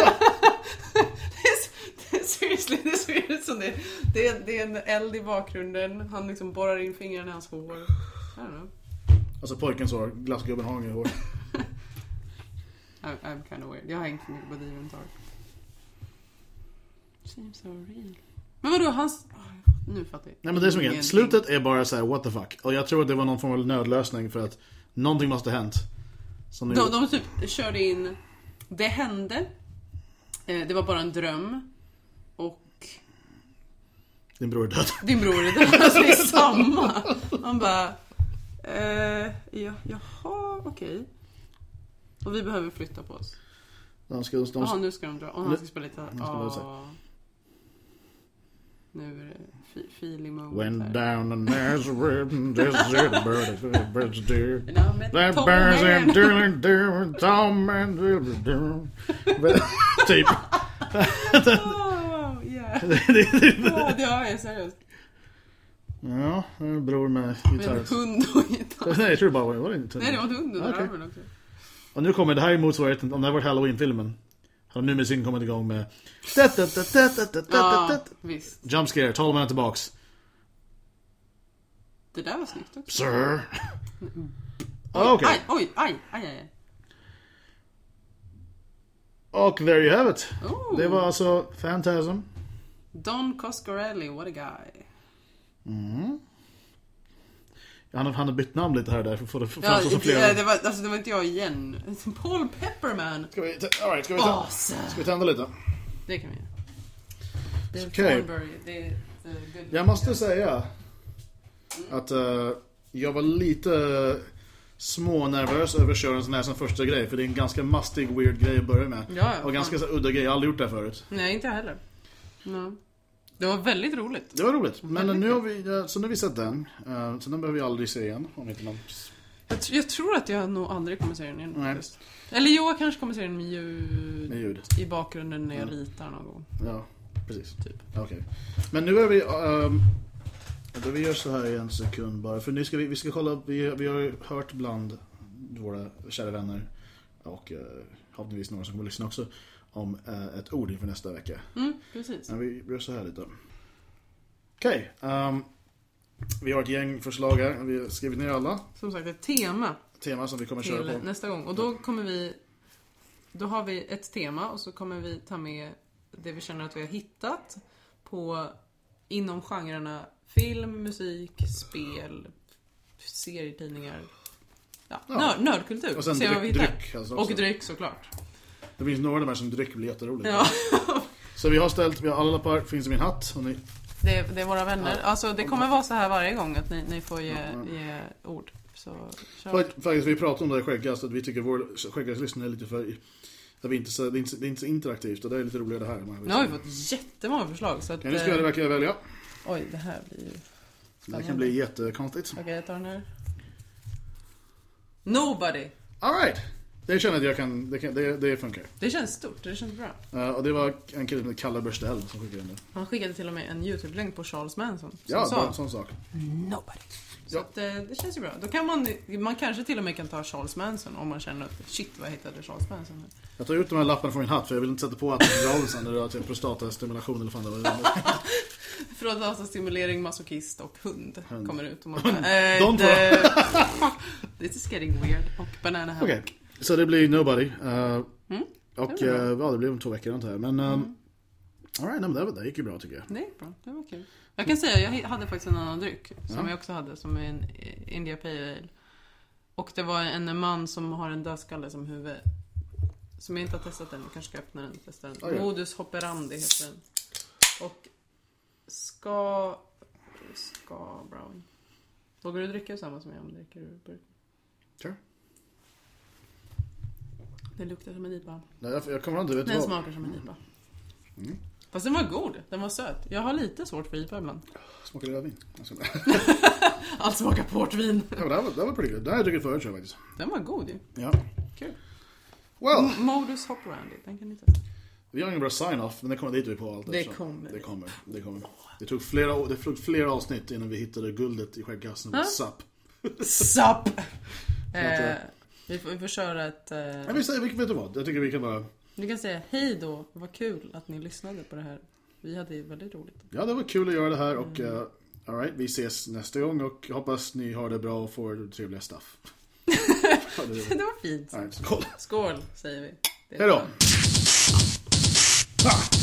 Seriously, det ser ut som det. Det är, det är en eld i bakgrunden. Han liksom borrar in fingrarna i hans hår. I don't know. Alltså pojkens hår, glassgubben har inget hår. I'm, I'm kind of weird. Jag har hängt mycket på Diven Dark. Seems so real. Men vadå, hans... Nu fattar jag. Nej men det är som igen, slutet är bara så här: what the fuck. Och jag tror att det var någon form av nödlösning för att någonting måste ha hänt. Som. De, de typ körde in... Det hände. Eh, Det var bara en dröm. Och Din bror är död. din bror är död. Alltså det är samma. Han bara... Eh, ja, jaha, okej. Och vi behöver flytta på oss. De ska, de, Jaha, nu ska de dra. Och han ska spela lite... Ja. Nu är det fe- feeling moment Went här. down the Nazareth and said the bird birds. And met That Man. and doing doing Tom and Typ. Oh, yeah. Ja, det har jag seriöst. Ja, en bror med Med gitarr. hund och gitarr. Nej, jag tror bara var det inte. Nej, det var en hund under Okej. armen också. Och nu kommer, det här är motsvarigheten, om det här var Halloween-filmen. Har nu med sin kommit igång med Ja, visst. Jump scare, Tolman är tillbaks. Det där var snyggt också. Sir. Oj, Okej. Aj, oj, aj, aj, aj. Och there you have it. Oh. Det var alltså Phantasm. Don Coscarelli, what a guy. Han har, han har bytt namn lite här och där för att få Ja, som det, flera. det, var, alltså, det var inte jag igen. Paul Pepperman. Ska vi, all right, ska vi, ta, Awesome. ska vi tända lite? Det kan vi göra. Det är good Jag måste säga att eh, jag var lite smånervös över att köra en sån här som första grej. För det är en ganska mastig, weird grej att börja med. Ja, ja, och ganska så, udda grej, jag har aldrig gjort det här förut. Nej, inte heller. No. Det var väldigt roligt. Det var roligt. Men Väldigt nu har vi, så nu har vi sett den. Uh, så den behöver vi aldrig se igen. Om inte man... Jag, jag tror att jag nog aldrig kommer se den igen Nej. Eller jo, jag kanske kommer se den med ljud, Med ljud. i bakgrunden när jag Ja. ritar någon gång. Ja, precis. Typ. Okej. Men nu är vi... Um, då vi gör så här i en sekund bara. För nu ska vi, vi ska kolla, vi, vi har hört bland våra kära vänner och uh, förhoppningsvis några som kommer lyssna också om eh, ett ord inför nästa vecka. Mm, precis. Men vi gör så här lite. Okej. ehm, vi har ett gäng förslag här. Vi har skrivit ner alla Som sagt, ett tema teman som vi kommer köra på. nästa gång. Och då kommer vi... Då har vi ett tema och så kommer vi ta med det vi känner att vi har hittat på inom genrerna film, musik, spel, serietidningar. Ja, Ja. Nörd, nördkultur. Och sen dryck, dryck alltså Och dryck såklart. Det finns några av de här som dryck blir jätteroligt. Ja, Så vi har ställt, vi har alla lappar, finns i min hatt. Ni, det, är- det är våra vänner. Ja. Alltså det kommer vara så här varje gång att ni, ni får ge, Ja, ja. ge ord. Så Faktiskt, vi pratade om det i Skäggkast, att vi tycker vår Skäggkast-lyssning är lite för... Att vi inte, så, det, är inte, det är inte så interaktivt och det är lite roligare det här. Nu har vi fått jättemånga förslag. Så att, Kan ni skriva det eh, jag välja. oj, det här blir ju... Det här kan bli jättekonstigt. Okej, jag tar den här. Nobody. Alright! Det känner jag att jag kan, det, kan, det, det funkar. Det känns stort, det känns bra. Uh, och det var en kille som heter Kalle Börstell som skickade in det. Han skickade till och med en YouTube-länk på Charles Manson. Som Ja, sa sån sak. Nobody. Så Ja. att, eh, det känns ju bra. Då kan man, man kanske till och med kan ta Charles Manson om man känner att shit vad hittade Charles Manson här. Jag tar ut de här lapparna från min hatt för jag vill inte sätta på att sen när det rör prostatastimulation eller fan det var. Från datastimulering, masochist och hund, Hund. kommer ut. Och man bara, De två. eh, This is getting weird. Och banana hammock. Okej, så det blir Nobody. Uh, Mm, och det eh, ja, det blir om två veckor antar jag. Men um, alright, nej, men det, det gick ju bra tycker jag. Det är bra, det var kul. Jag kan säga, jag hade faktiskt en annan dryck som Ja. jag också hade, som är en eh, India Pale Ale. Och det var en man som har en dödskalle som huvud. Som jag inte har testat än, jag kanske ska öppna den och testa den. Ja, ja. Modus Hopperandi heter den. Och ska... Ska brown. Vågar du dricka samma som jag om dricker ur burk? Sure. Det luktar som en IPA. Nej, jag, jag kommer inte vet Den vad. smakar som en IPA. Mm. Fast den var god, den var söt. Jag har lite svårt för IPA ibland. Smakar rödvin. Alltså, Allt smakar portvin. ja, men det här var, det här var pretty good. Det här har jag druckit förut tror jag faktiskt. Den var god ju. Ja. Kul. Well, M- Modus Hopperandi, den kan ni testa. vi har ingen bra sign-off, men det kommer dit vi på allt Det eftersom. kommer. Det kommer. Det kommer. Det tog flera, det tog flera avsnitt innan vi hittade guldet i skäggkassen. Sapp. Sup! Eh, vi, får, vi får köra ett... Eh, Ja, vi säger, vet du vad? Jag tycker vi kan bara... vi kan säga hej då, vad kul att ni lyssnade på det här. Vi hade väldigt roligt. Ja, det var kul att göra det här och... Mm. Uh, Alright, vi ses nästa gång och hoppas ni har det bra och får trevliga stuff. det var fint. Alright, skål. Skål, säger vi. Hej då. bra.